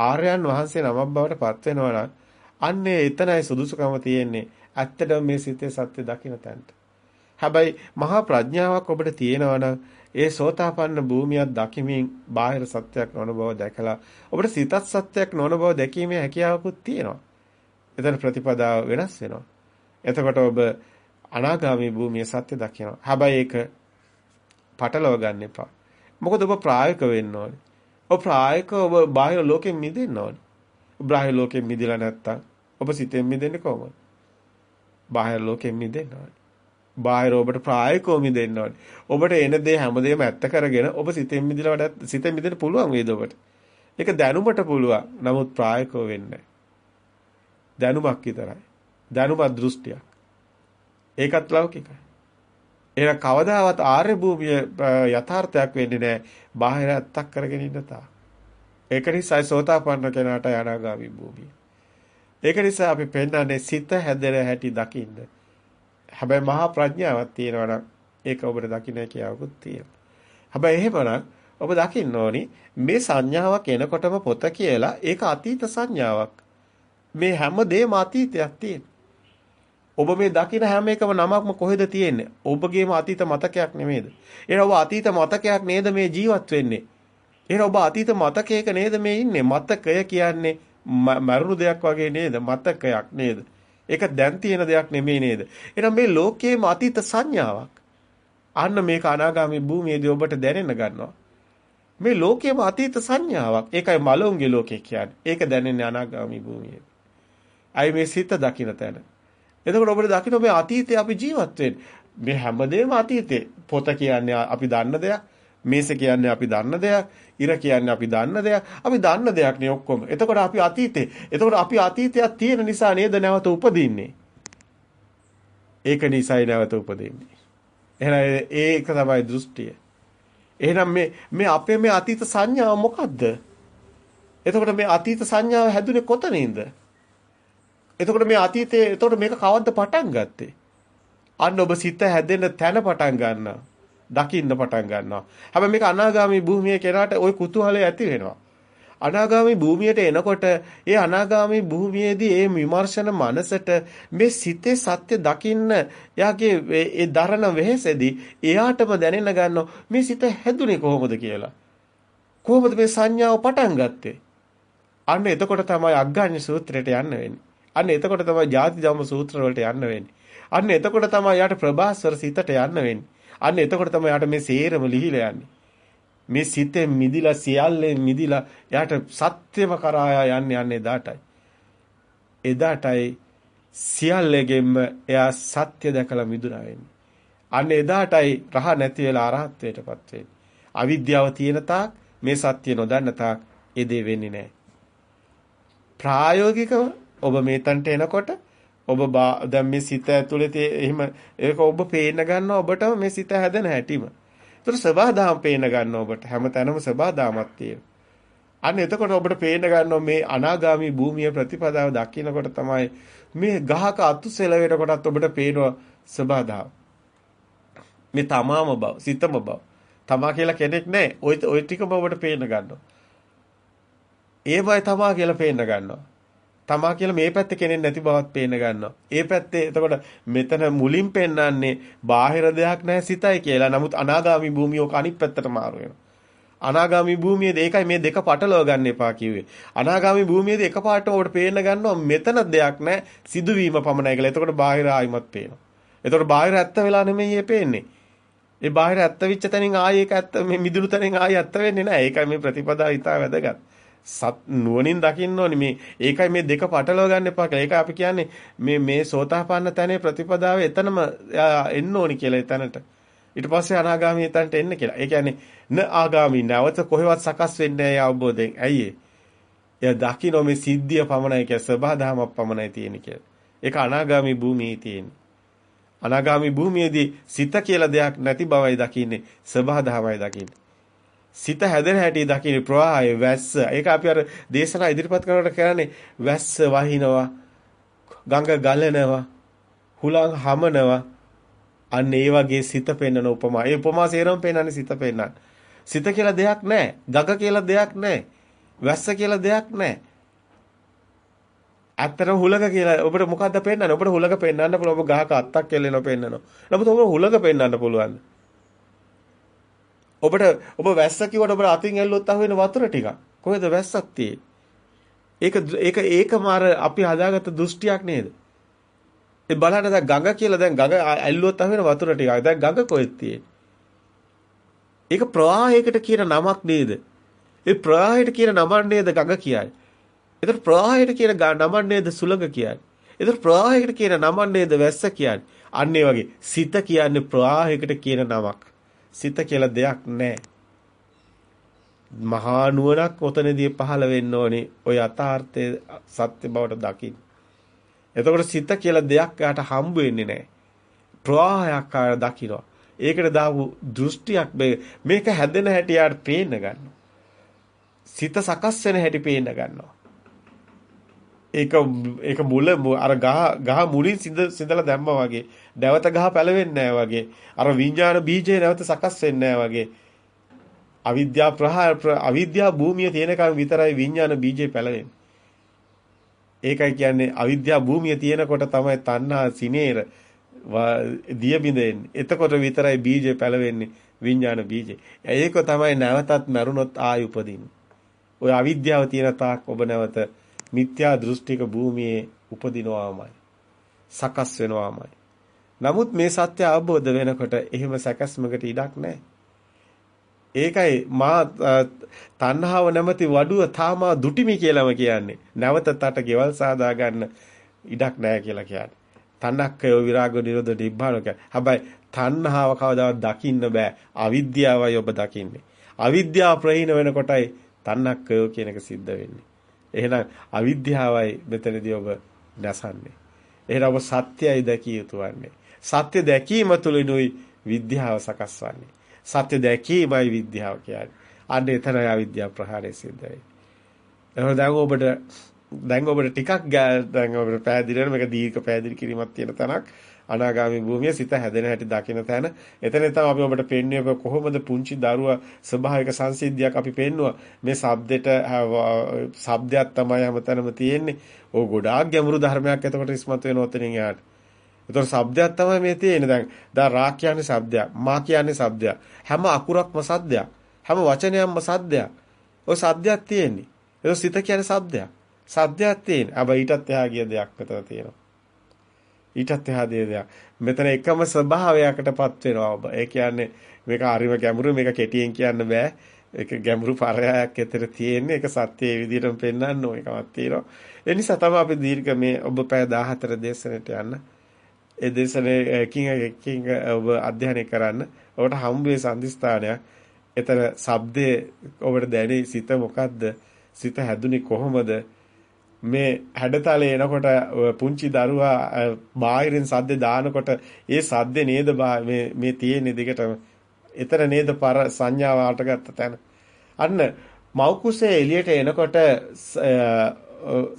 ආර්යයන් වහන්සේ නමක් බවට පත් වෙනවා නම් අන්නේ එතනයි සුදුසුකම තියෙන්නේ ඇත්තටම මේ සිතේ සත්‍ය දකින්න තැනට. හැබැයි මහා ප්‍රඥාවක් ඔබට තියෙනවා නම් ඒ සෝතාපන්න භූමියක් දකිමින් බාහිර සත්‍යයක් නොවන බව දැකලා ඔබට සිතත් සත්‍යයක් නොවන බව දැකීමේ හැකියාවකුත් තියෙනවා. එතන ප්‍රතිපදාව වෙනස් වෙනවා. එතකොට ඔබ අනාගාමී භූමියේ සත්‍ය දකිනවා. හැබැයි ඒක පටලව ගන්න එපා. මොකද ඔබ ප්‍රායෝගික වෙන්න ඕනේ. ඔබ ප්‍රායෝගික ඔබ බාහිර ලෝකෙන් මිදෙන්න ඕනේ. බාහිර ලෝකෙන් මිදලා නැත්තම් ඔබ සිතෙන් මිදෙන්නේ කොහොමද? බාහිර ලෝකෙන් මිදෙන්න ඕනේ. බාහිර ඔබට ප්‍රායෝගිකව මිදෙන්න ඕනේ. ඔබට එන දේ හැමදේම ඇත්ත කරගෙන ඔබ සිතෙන් මිදලා වඩා සිතෙන් මිදෙන්න පුළුවන් වේද ඔබට? ඒක දැනුමට පුළුවන්. නමුත් ප්‍රායෝගිකව වෙන්නේ දැනුමක් විතරයි. දැනුමත් දෘෂ්ටියක්. ඒකත් ලෞකිකයි. එහෙනම් කවදාවත් ආර්ය භූමිය යථාර්ථයක් වෙන්නේ නැහැ. බාහිර ඇත්තක් කරගෙන ඉන්න තා. ඒක නිසා සෝතාපන්න කෙනාට අනාගාමී භූමිය. ඒක නිසා අපි පෙන්වන්නේ සිත හැදෙන හැටි දකින්න. හැබැයි මහා ප්‍රඥාවක් තියෙනවා නම් ඒක ඔබට දකින්න කියාවකුත් තියෙනවා. හැබැයි එහෙමනම් ඔබ දකින්න ඕනි මේ සංඥාවක් එනකොටම පොත කියලා ඒක අතීත සංඥාවක්. මේ හැම දෙයක්ම අතීතයක් තියෙන. ඔබ මේ දකින හැම එකම නමක්ම කොහෙද තියෙන්නේ? ඔබගේම අතීත මතකයක් නෙමේද? එහෙනම් ඔබ අතීත මතකයක් නේද මේ ජීවත් වෙන්නේ? එහෙනම් ඔබ අතීත මතකයක නේද මේ ඉන්නේ? මතකය කියන්නේ මරුණු දෙයක් වගේ නේද? මතකයක් නේද? ඒක දැන් තියෙන දෙයක් නෙමෙයි නේද? එහෙනම් මේ ලෝකයේම අතීත සංඥාවක්. අන්න මේක අනාගාමී භූමියේදී ඔබට දැනෙන්න ගන්නවා. මේ ලෝකයේම අතීත සංඥාවක්. ඒකයි මලොන්ගේ ලෝකේ කියන්නේ. ඒක දැනෙන්නේ අනාගාමී භූමියේ. අයි මේ සිත දකින්න තැන. එතකොට ඔබට දකින්න මේ අතීතේ අපි ජීවත් වෙන්නේ. මේ හැමදේම අතීතේ. පොත කියන්නේ අපි දන්න දෙයක්. මේස කියන්නේ අපි දන්න දෙයක්. ඉර කියන්නේ අපි දන්න දෙයක්. අපි දන්න දෙයක් නේ ඔක්කොම. එතකොට අපි අතීතේ. එතකොට අපි අතීතයක් තියෙන නිසා නේද නැවත උපදින්නේ. ඒක නිසායි නැවත උපදින්නේ. එහෙනම් ඒක තමයි දෘෂ්ටිය. එහෙනම් මේ මේ අපේ මේ අතීත සංඥාව මොකද්ද? එතකොට මේ අතීත සංඥාව හැදුනේ කොතනින්ද? එතකොට මේ අතීතයේ එතකොට මේක කවද්ද පටන් ගත්තේ? අන්න ඔබ සිත හැදෙන තැන පටන් ගන්නවා. දකින්න පටන් ගන්නවා. හැබැයි මේක අනාගාමී භූමියේ කෙනාට ওই කුතුහලය ඇති වෙනවා. අනාගාමී භූමියට එනකොට ඒ අනාගාමී භූමියේදී ඒ විමර්ශන මනසට මේ සිතේ සත්‍ය දකින්න එයාගේ ඒ දරන වෙහෙසෙදී එයාටම දැනෙන්න ගන්නවා මේ සිත හැදුනේ කොහොමද කියලා. කොහොමද මේ සංඥාව පටන් ගත්තේ? අන්න එතකොට තමයි අග්ගඤ්ඤ සූත්‍රයට යන්න වෙන්නේ. අන්න එතකොට තමයි ජාති ධම්ම සූත්‍ර වලට යන්න වෙන්නේ. අන්න එතකොට තමයි යාට ප්‍රභාස්වර සිතට යන්න වෙන්නේ. අන්න එතකොට තමයි යාට මේ සේරම ලිහිලා යන්නේ. මේ සිතෙන් මිදිලා සියල්ලෙන් මිදිලා යාට සත්‍යම කරා යන්නේ යන්නේ එදාටයි. එදාටයි සියල්ලෙගෙම එයා සත්‍ය දැකලා මිදුණා වෙන්නේ. අන්න එදාටයි රහ නැති වෙලා අරහත්ත්වයටපත් වෙන්නේ. අවිද්‍යාව තියෙන තාක් මේ සත්‍ය නොදන්න තාක් ඒ දේ වෙන්නේ නැහැ. ප්‍රායෝගිකව ඔබ මේ තන්ට එනකොට ඔබ දැන් මේ සිත ඇතුලේ එහෙම ඒක ඔබ පේන්න ගන්නවා ඔබටම මේ සිත හැදෙන හැටිම. ඒතර සබහාදාම පේන ගන්නවා ඔබට හැමතැනම සබහාදාමක් තියෙනවා. අන්න එතකොට ඔබට පේන ගන්නවා මේ අනාගාමි භූමිය ප්‍රතිපදාව දකින්නකොට තමයි මේ ගහක අතු සෙලවෙන කොටත් ඔබට පේනවා සබහාදාම. මේ තමාම බව, සිතම බව. තමා කියලා කෙනෙක් නැහැ. ওই ওই ටිකම ඔබට පේන්න ගන්නවා. ඒමයි තමා කියලා පේන්න ගන්නවා. තමා කියලා මේ පැත්තේ කෙනෙක් නැති බවත් පේන්න ගන්නවා. ඒ පැත්තේ එතකොට මෙතන මුලින් පෙන්වන්නේ බාහිර දෙයක් නැහැ සිතයි කියලා. නමුත් අනාගාමි භූමිය ඔක අනිත් පැත්තට මාරු වෙනවා. අනාගාමි භූමියේදී ඒකයි මේ දෙක පටලව ගන්න එපා කිව්වේ. අනාගාමි භූමියේදී එකපාරට ඔබට පේන්න ගන්නවා මෙතන දෙයක් නැහැ සිදුවීම පමණයි කියලා. එතකොට බාහිර ආයිමත් පේනවා. එතකොට බාහිර ඇත්ත වෙලා නෙමෙයි පේන්නේ. ඒ බාහිර ඇත්ත වෙච්ච තැනින් ආයේ ඒක ඇත්ත මේ මිදුණු තැනින් ආයේ ඇත්ත වෙන්නේ නැහැ. ඒකයි මේ ප්‍රතිපදාව ඉතා වැදගත්. සත් නුවණින් දකින්න ඕනේ මේ ඒකයි මේ දෙක පටලව ගන්න එපා කියලා. ඒක අපි කියන්නේ මේ මේ සෝතාපන්න තැනේ ප්‍රතිපදාව එතනම එන්න ඕනි කියලා එතනට. ඊට පස්සේ අනාගාමී එතනට එන්න කියලා. ඒ කියන්නේ න ආගාමී නැවත කොහෙවත් සකස් වෙන්නේ නැහැ අවබෝධයෙන්. ඇයි ඒ? එයා දකින්න මේ සිද්ධිය පමණයි කියලා සබහා දහමක් පමණයි තියෙන්නේ කියලා. ඒක අනාගාමී භූමියේ තියෙන්නේ. අනාගාමි භූමියේදී සිත කියලා දෙයක් නැති බවයි දකින්නේ සබහා දහමයි දකින්නේ. සිත හැදෙන හැටි දකින්නේ ප්‍රවාහය වැස්ස. ඒක අපි අර දේශනා ඉදිරිපත් කරනකොට කරන්නේ වැස්ස වහිනවා, ගඟ ගලනවා, හුලං හමනවා. අන්න ඒ වගේ සිත පෙන්වන උපමා. ඒ උපමා සේරම පෙන්වන්නේ සිත පෙන්වන්න. සිත කියලා දෙයක් නැහැ. ගඟ කියලා දෙයක් නැහැ. වැස්ස කියලා දෙයක් නැහැ. ඇත්තටම හුලක කියලා ඔබට මොකද්ද පෙන්වන්නේ? ඔබට හුලක පෙන්වන්න පුළුවන්. ඔබ ගහක අත්තක් කෙල්ලෙනව පෙන්වනවා. නමුත් ඔබ හුලක පෙන්වන්න පුළුවන්. ඔබට ඔබ වැස්ස කිව්වට ඔබට අතින් ඇල්ලුවොත් අහු වෙන වතුර ටිකක්. කොහෙද වැස්සක් තියෙන්නේ? ඒක ඒක ඒකම අර අපි හදාගත්ත දෘෂ්ටියක් නේද? ඒ බලන්න දැන් ගඟ කියලා දැන් ගඟ ඇල්ලුවොත් අහු වෙන වතුර ටිකක්. දැන් ගඟ කොහෙද තියෙන්නේ? ඒක ප්‍රවාහයකට කියන නමක් නේද? ඒ ප්‍රවාහයට කියන නමක් නේද ගඟ කියන්නේ? ඒතර ප්‍රවාහයට කියන නමක් නේද සුළඟ කියන්නේ. ඒතර ප්‍රවාහයකට කියන නමක් නේද වැස්ස කියන්නේ. අන්න ඒ වගේ සිත කියන්නේ ප්‍රවාහයකට කියන නමක්. සිත කියලා දෙයක් නැහැ. මහා නුවණක් ඔතනදී පහළ වෙන්න ඕනේ. ওই අතාර්ථයේ සත්‍ය බවට දකින්න. එතකොට සිත කියලා දෙයක් යාට හම්බ වෙන්නේ නැහැ. ප්‍රවාහයක් ආර දකින්න. ඒකට දාපු දෘෂ්ටියක් මේක හැදෙන හැටි යාට පේන්න ගන්නවා. සිත සකස් වෙන හැටි පේන්න ගන්නවා. ඒක ඒක මුල අර ගහ ගහ මුලින් සිඳ සිඳලා දැම්මා වගේ. නැවත ගහ පැලවෙන්නේ වගේ. අර විඥාන බීජය නැවත සකස් වෙන්නේ වගේ. අවිද්‍යා ප්‍රහාර අවිද්‍යා භූමිය තියෙනකන් විතරයි විඥාන බීජය පැලවෙන්නේ. ඒකයි කියන්නේ අවිද්‍යා භූමිය තියෙනකොට තමයි තණ්හා සිනේර දිය බිඳෙන්නේ. එතකොට විතරයි බීජය පැලවෙන්නේ විඥාන බීජය. ඒක තමයි නැවතත් මරුණොත් ආයි උපදින්නේ. ඔය අවිද්‍යාව තියෙන තාක් ඔබ නැවත මිත්‍යා දෘෂ්ටික භූමියේ උපදිනවාමයි. සකස් වෙනවාමයි. නමුත් මේ සත්‍ය අවබෝධ වෙනකොට එහෙම සැකස්මකට ඉඩක් නැහැ. ඒකයි මා තණ්හාව නැමැති වඩුව තාමා දුටිමි කියලාම කියන්නේ. නැවත තට ගෙවල් සාදා ගන්න ඉඩක් නැහැ කියලා කියන්නේ. තණ්හක්කය විරාග නිරෝධ නිබ්බාන කියන්නේ. හැබැයි තණ්හාව කවදාවත් දකින්න බෑ. අවිද්‍යාවයි ඔබ දකින්නේ. අවිද්‍යාව ප්‍රහීන වෙනකොටයි තණ්හක්කය කියන එක සිද්ධ වෙන්නේ. එහෙනම් අවිද්‍යාවයි මෙතනදී ඔබ නැසන්නේ. එහෙනම් ඔබ සත්‍යයි දැකිය යුතු වන්නේ. සත්‍ය දැකීම තුළිනුයි විද්‍යාව සකස් වන්නේ. සත්‍ය දැකීමයි විද්‍යාව කියන්නේ. අන්න එතරම් අවිද්‍යාව ප්‍රහාණය සිද්ධ වෙයි. එහෙනම් දැන් ඔබට දැන් ඔබට ටිකක් දැන් ඔබට පැහැදිලි මේක දීර්ඝ පැහැදිලි කිරීමක් තියෙන තැනක්. අනාගාමී භූමිය සිත හැදෙන හැටි දකින තැන. එතන තමයි අපි ඔබට පෙන්වන්නේ කොහොමද පුංචි දරුවා ස්වභාවික සංසිද්ධියක් අපි පෙන්නුවා මේ shabdෙට shabdයක් තමයි හැමතැනම තියෙන්නේ. ඕ ගොඩාක් ගැඹුරු ධර්මයක් එතකොට ඉස්මතු වෙන ඔතනින් යාට එතකොට shabdයක් තමයි මේ තියෙන්නේ දැන්. දැන් රා කියන්නේ shabදයක් මා කියන්නේ shabදයක් හැම අකුරක්ම සද්දයක්. හැම වචනයක්ම සද්දයක්. ඔය සද්දයක් තියෙන්නේ. ඒක සිත කියන්නේ shabදයක් සද්දයක් තියෙන. හැබැයි ඊටත් එහා ගිය දෙයක් මෙතන තියෙනවා. ඊටත් එහා දෙයක්. මෙතන එකම ස්වභාවයකටපත් වෙනවා ඔබ. ඒ කියන්නේ මේක හරිම ගැඹුරු මේක කෙටියෙන් කියන්න බෑ. ඒක ගැඹුරු පරයයක් ඇතර තියෙන්නේ. ඒක සත්‍යයේ විදිහටම පෙන්වන්න ඕන එකක් තියෙනවා. ඒ නිසා තමයි අපි දීර්ඝ මේ ඔබ පැය 14 දේශනෙට යන්න. ඒ දේශනේ කිං කිං ඔබ අධ්‍යයනය කරන්න. ඔබට හම්බුවේ සම්දිස්ථානයක්. එතන shabdේ ඔබට දැනේ සිත මොකද්ද? සිත හැදුනේ කොහොමද? මේ හැඩතලේ එනකොට පුංචි දරුවා බාහිරින් සද්ද දානකොට ඒ සද්ද නේද මේ මේ තියෙන දිගට එතන නේද පර සංඥාව ආටගත්ත තැන. අන්න මෞකුසේ එළියට එනකොට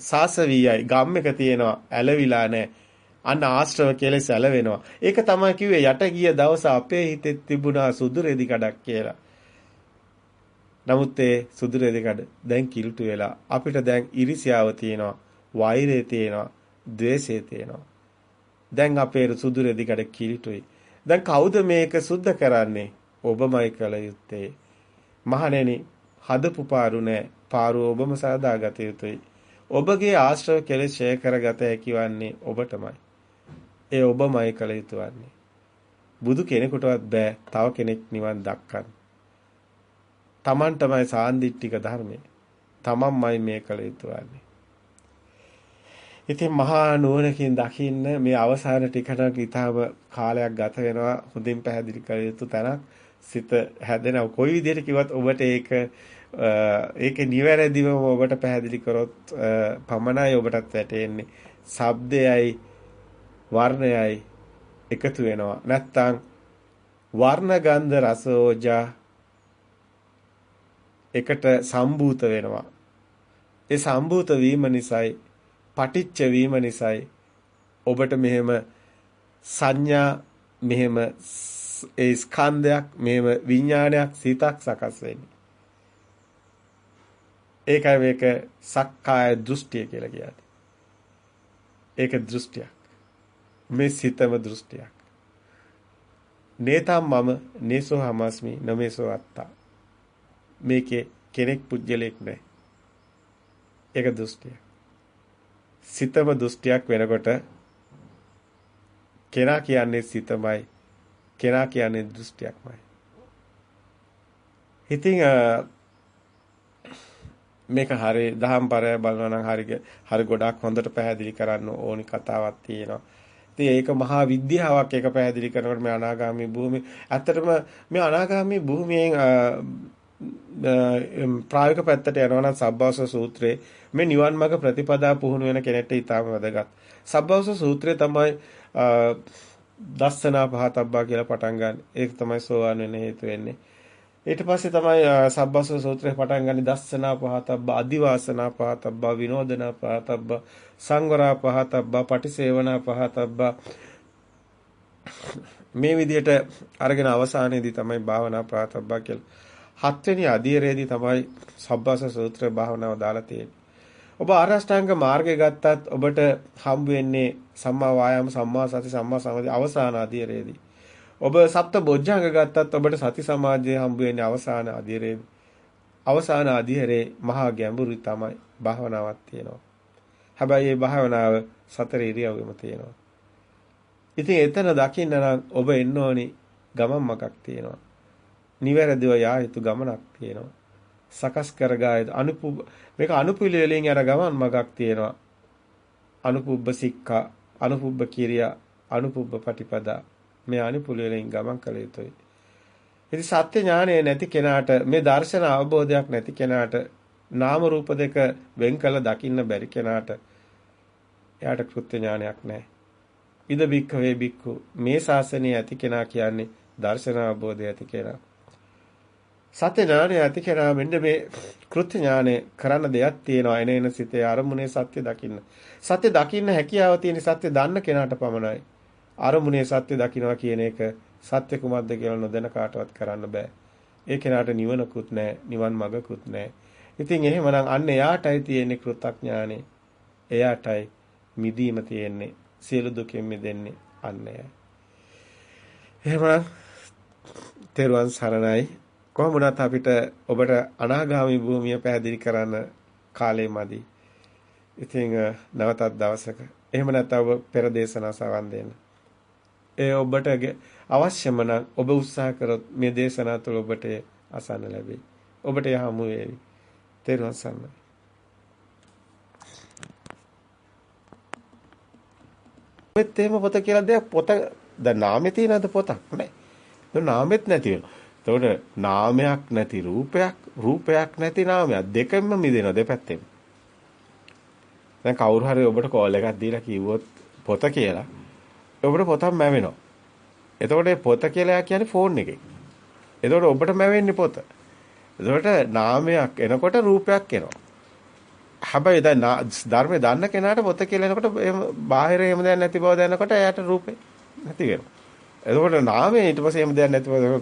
සාසවියයි ගම් එක තියෙනවා ඇලවිලා නැහැ. අන්න ආශ්‍රව කෙලෙස් ඇලවෙනවා. ඒක තමයි කිව්වේ යට ගිය දවස අපේ හිතේ තිබුණා සුදු රෙදි කඩක් කියලා. නමුත් ඒ සුදු රෙදි කඩ දැන් කිලුට වෙලා අපිට දැන් ඉරිසියාව තියෙනවා, වෛරය තියෙනවා, ද්වේෂය තියෙනවා. දැන් අපේ සුදු රෙදි කඩ කිලුටුයි. දැන් කවුද මේක සුද්ධ කරන්නේ? ඔබමයි කල යුත්තේ. මහණෙනි, හදපු පාරු නෑ. පාරු ඔබම සාදාගත යුතුයි. ඔබගේ ආශ්‍රව කෙලෙස් ඡය කරගත හැකිවන්නේ ඔබටමයි. ඒ ඔබමයි කළ යුතු වන්නේ. බුදු කෙනෙකුටවත් බෑ තව කෙනෙක් නිවන් දක්කන්න. Taman තමයි සාන්දිටික ධර්මය. Tamanමයි මේ කළ යුතු වන්නේ. ඉතින් මහා නුවණකින් දකින්න මේ අවසාන ටිකටක් ඊටම කාලයක් ගත වෙනවා හොඳින් පැහැදිලි කළ යුතු තැනක් සිත හැදෙනවා කොයි විදිහට කිව්වත් ඔබට ඒක ඒකේ නිවැරදිවම ඔබට පැහැදිලි කරොත් පමණයි ඔබටත් වැටෙන්නේ. ශබ්දයයි වර්ණයයි එකතු වෙනවා. නැත්තම් වර්ණ ගන්ධ රස ඕජා එකට සම්භූත වෙනවා. ඒ සම්භූත වීම නිසායි පටිච්ච වීම නිසායි ඔබට මෙහෙම සංඥා මෙහෙම ඒ ස්කන්ධයක් මෙහෙම විඥානයක් සිතක් සකස් වෙන්නේ. ඒකයි මේක සක්කාය දෘෂ්ටිය කියලා කියන්නේ. ඒක දෘෂ්ටියක්. මේ සිතම දෘෂ්ටියක්. නේතම් මම නේසෝ හමස්මි නමේසෝ අත්තා. මේකේ කෙනෙක් පුජ්‍යලෙක් නැහැ. ඒක දෘෂ්ටියක්. සිතම දෘෂ්ටියක් වෙනකොට කෙනා කියන්නේ සිතමයි. කෙනා කියන්නේ දෘෂ්ටියක්මයි. ඉතින් මේක හරි දහම් පරය බලනවා නම් හරි හරි ගොඩක් හොඳට පැහැදිලි කරන්න ඕනි කතාවක් තියෙනවා. ඉතින් ඒක මහා විද්‍යාවක් ඒක පැහැදිලි කරනකොට මේ අනාගාමී භූමිය ඇත්තටම මේ අනාගාමී භූමියෙන් ප්‍රායෝගික පැත්තට යනවා නම් සබ්බවස සූත්‍රයේ මේ නිවන් මාර්ග ප්‍රතිපදා පුහුණු වෙන කෙනෙක්ට ඊටාම වැදගත්. සබ්බවස සූත්‍රය තමයි දස්සනා පහතබ්බා කියලා පටන් ගන්න. ඒක තමයි සෝවාන් වෙන්න හේතු වෙන්නේ. ඊට පස්සේ තමයි සබ්බස සූත්‍රය පටන් ගන්නේ දස්සනා පහතබ්බා අදිවාසනා පහතබ්බා විනෝදනා පහතබ්බා සංවරා පහතබ්බා පටිසේවනා පහතබ්බා මේ විදිහට අරගෙන අවසානයේදී තමයි භාවනා පහතබ්බා කියලා හත්වෙනි අධීරයේදී තමයි සබ්බස සූත්‍ර භාවනාව දාලා තියෙන්නේ. ඔබ ආරෂ්ඨාංග මාර්ගය ගත්තත් ඔබට හම්බ වෙන්නේ සම්මා වායාම සම්මා සති සම්මා සමාධි අවසාන අධීරයේදී. ඔබ සප්ත බොජ්ජංග ගත්තත් ඔබට සති සමාධිය හම්බ වෙන්නේ අවසාන අධීරයේ. අවසාන අධීරයේ මහා ගැඹුරු තමයි භාවනාවක් තියෙනවා. හැබැයි මේ භාවනාව සතර ඉරියව්වෙම තියෙනවා. ඉතින් එතන දකින්න නම් ඔබ එන්න ඕනි ගමන් මගක් තියෙනවා. නිවැරදිව යා යුතු ගමනක් තියෙනවා. සකස් කරගාය අනුපු මේක අනුපිළිවෙලින් යන ගමන් මගක් තියෙනවා. අනුපුබ්බ සික්ඛා අනුපුබ්බ කිරියා අනුපුබ්බ පටිපදා මේ අනුපුලියෙන් ගමන් කළ යුතුයි. ඉතින් සත්‍ය ඥානය නැති කෙනාට මේ දර්ශන අවබෝධයක් නැති කෙනාට නාම රූප දෙක වෙන් කළ දකින්න බැරි කෙනාට එයාට කෘත්‍ය ඥානයක් නැහැ. ඉද බික්ක වේ බික්කු මේ ශාසනය ඇති කෙනා කියන්නේ දර්ශන අවබෝධය ඇති කෙනා. සත්‍ය ඥානය ඇති කෙනා මෙන්න මේ කෘත්‍ය ඥානය කරන්න දෙයක් තියෙනවා එන එන සිතේ අරමුණේ සත්‍ය දකින්න. සත්‍ය දකින්න හැකියාව තියෙන සත්‍ය දන්න කෙනාට පමණයි. අරමුණේ සත්‍ය දකින්නවා කියන එක සත්‍ය කුමක්ද කියලා නොදැන කාටවත් කරන්න බෑ. ඒ කෙනාට නිවනකුත් නැහැ, නිවන් මඟකුත් නැහැ. ඉතින් එහෙමනම් අන්න එයාටයි තියෙන්නේ කෘතඥානෙ. එයාටයි මිදීම තියෙන්නේ. සියලු දුකෙන් මිදෙන්නේ අන්න එයයි. එහෙමනම් තෙරුවන් සරණයි. කොහොමුණත් අපිට ඔබට අනාගාමී භූමිය පැහැදිලි කරන්න කාලෙ මදි. ඉතින් නැවතත් දවසක එහෙම නැත්නම් ඔබ පෙර දේශනා සවන් දෙන්න. ඒ ඔබට අවශ්‍යම නම් ඔබ උත්සාහ කරොත් මේ දේශනා තුළ ඔබට අසන්න ලැබෙයි. ඔබට යහමු වේවි. තේරුවන් සරණයි. මෙත් එහෙම පොත කියලා දෙයක් පොත දැන් නාමේ තියෙනද පොතක් නෑ. ඒක නාමෙත් නැති වෙනවා. එතකොට නාමයක් නැති රූපයක් රූපයක් නැති නාමයක් දෙකෙන්ම මිදෙනවා දෙපැත්තෙම. දැන් කවුරු හරි ඔබට කෝල් එකක් දීලා කිව්වොත් පොත කියලා ඔබට පොතක් මැවෙනවා. එතකොට පොත කියලා කියන්නේ ෆෝන් එකේ. එතකොට ඔබටම වෙන්නේ පොත. එතකොට නාමයක් එනකොට රූපයක් එනවා. හැබැයි දැන් ධර්මයේ දන්න කෙනාට පොත කියලා එනකොට එහෙම බාහිර එහෙම දෙයක් නැති බව දැනනකොට එයාට රූපේ නැති වෙනවා. එතකොට නාමයේ ඊට පස්සේ එහෙම දෙයක් නැති බව තමයි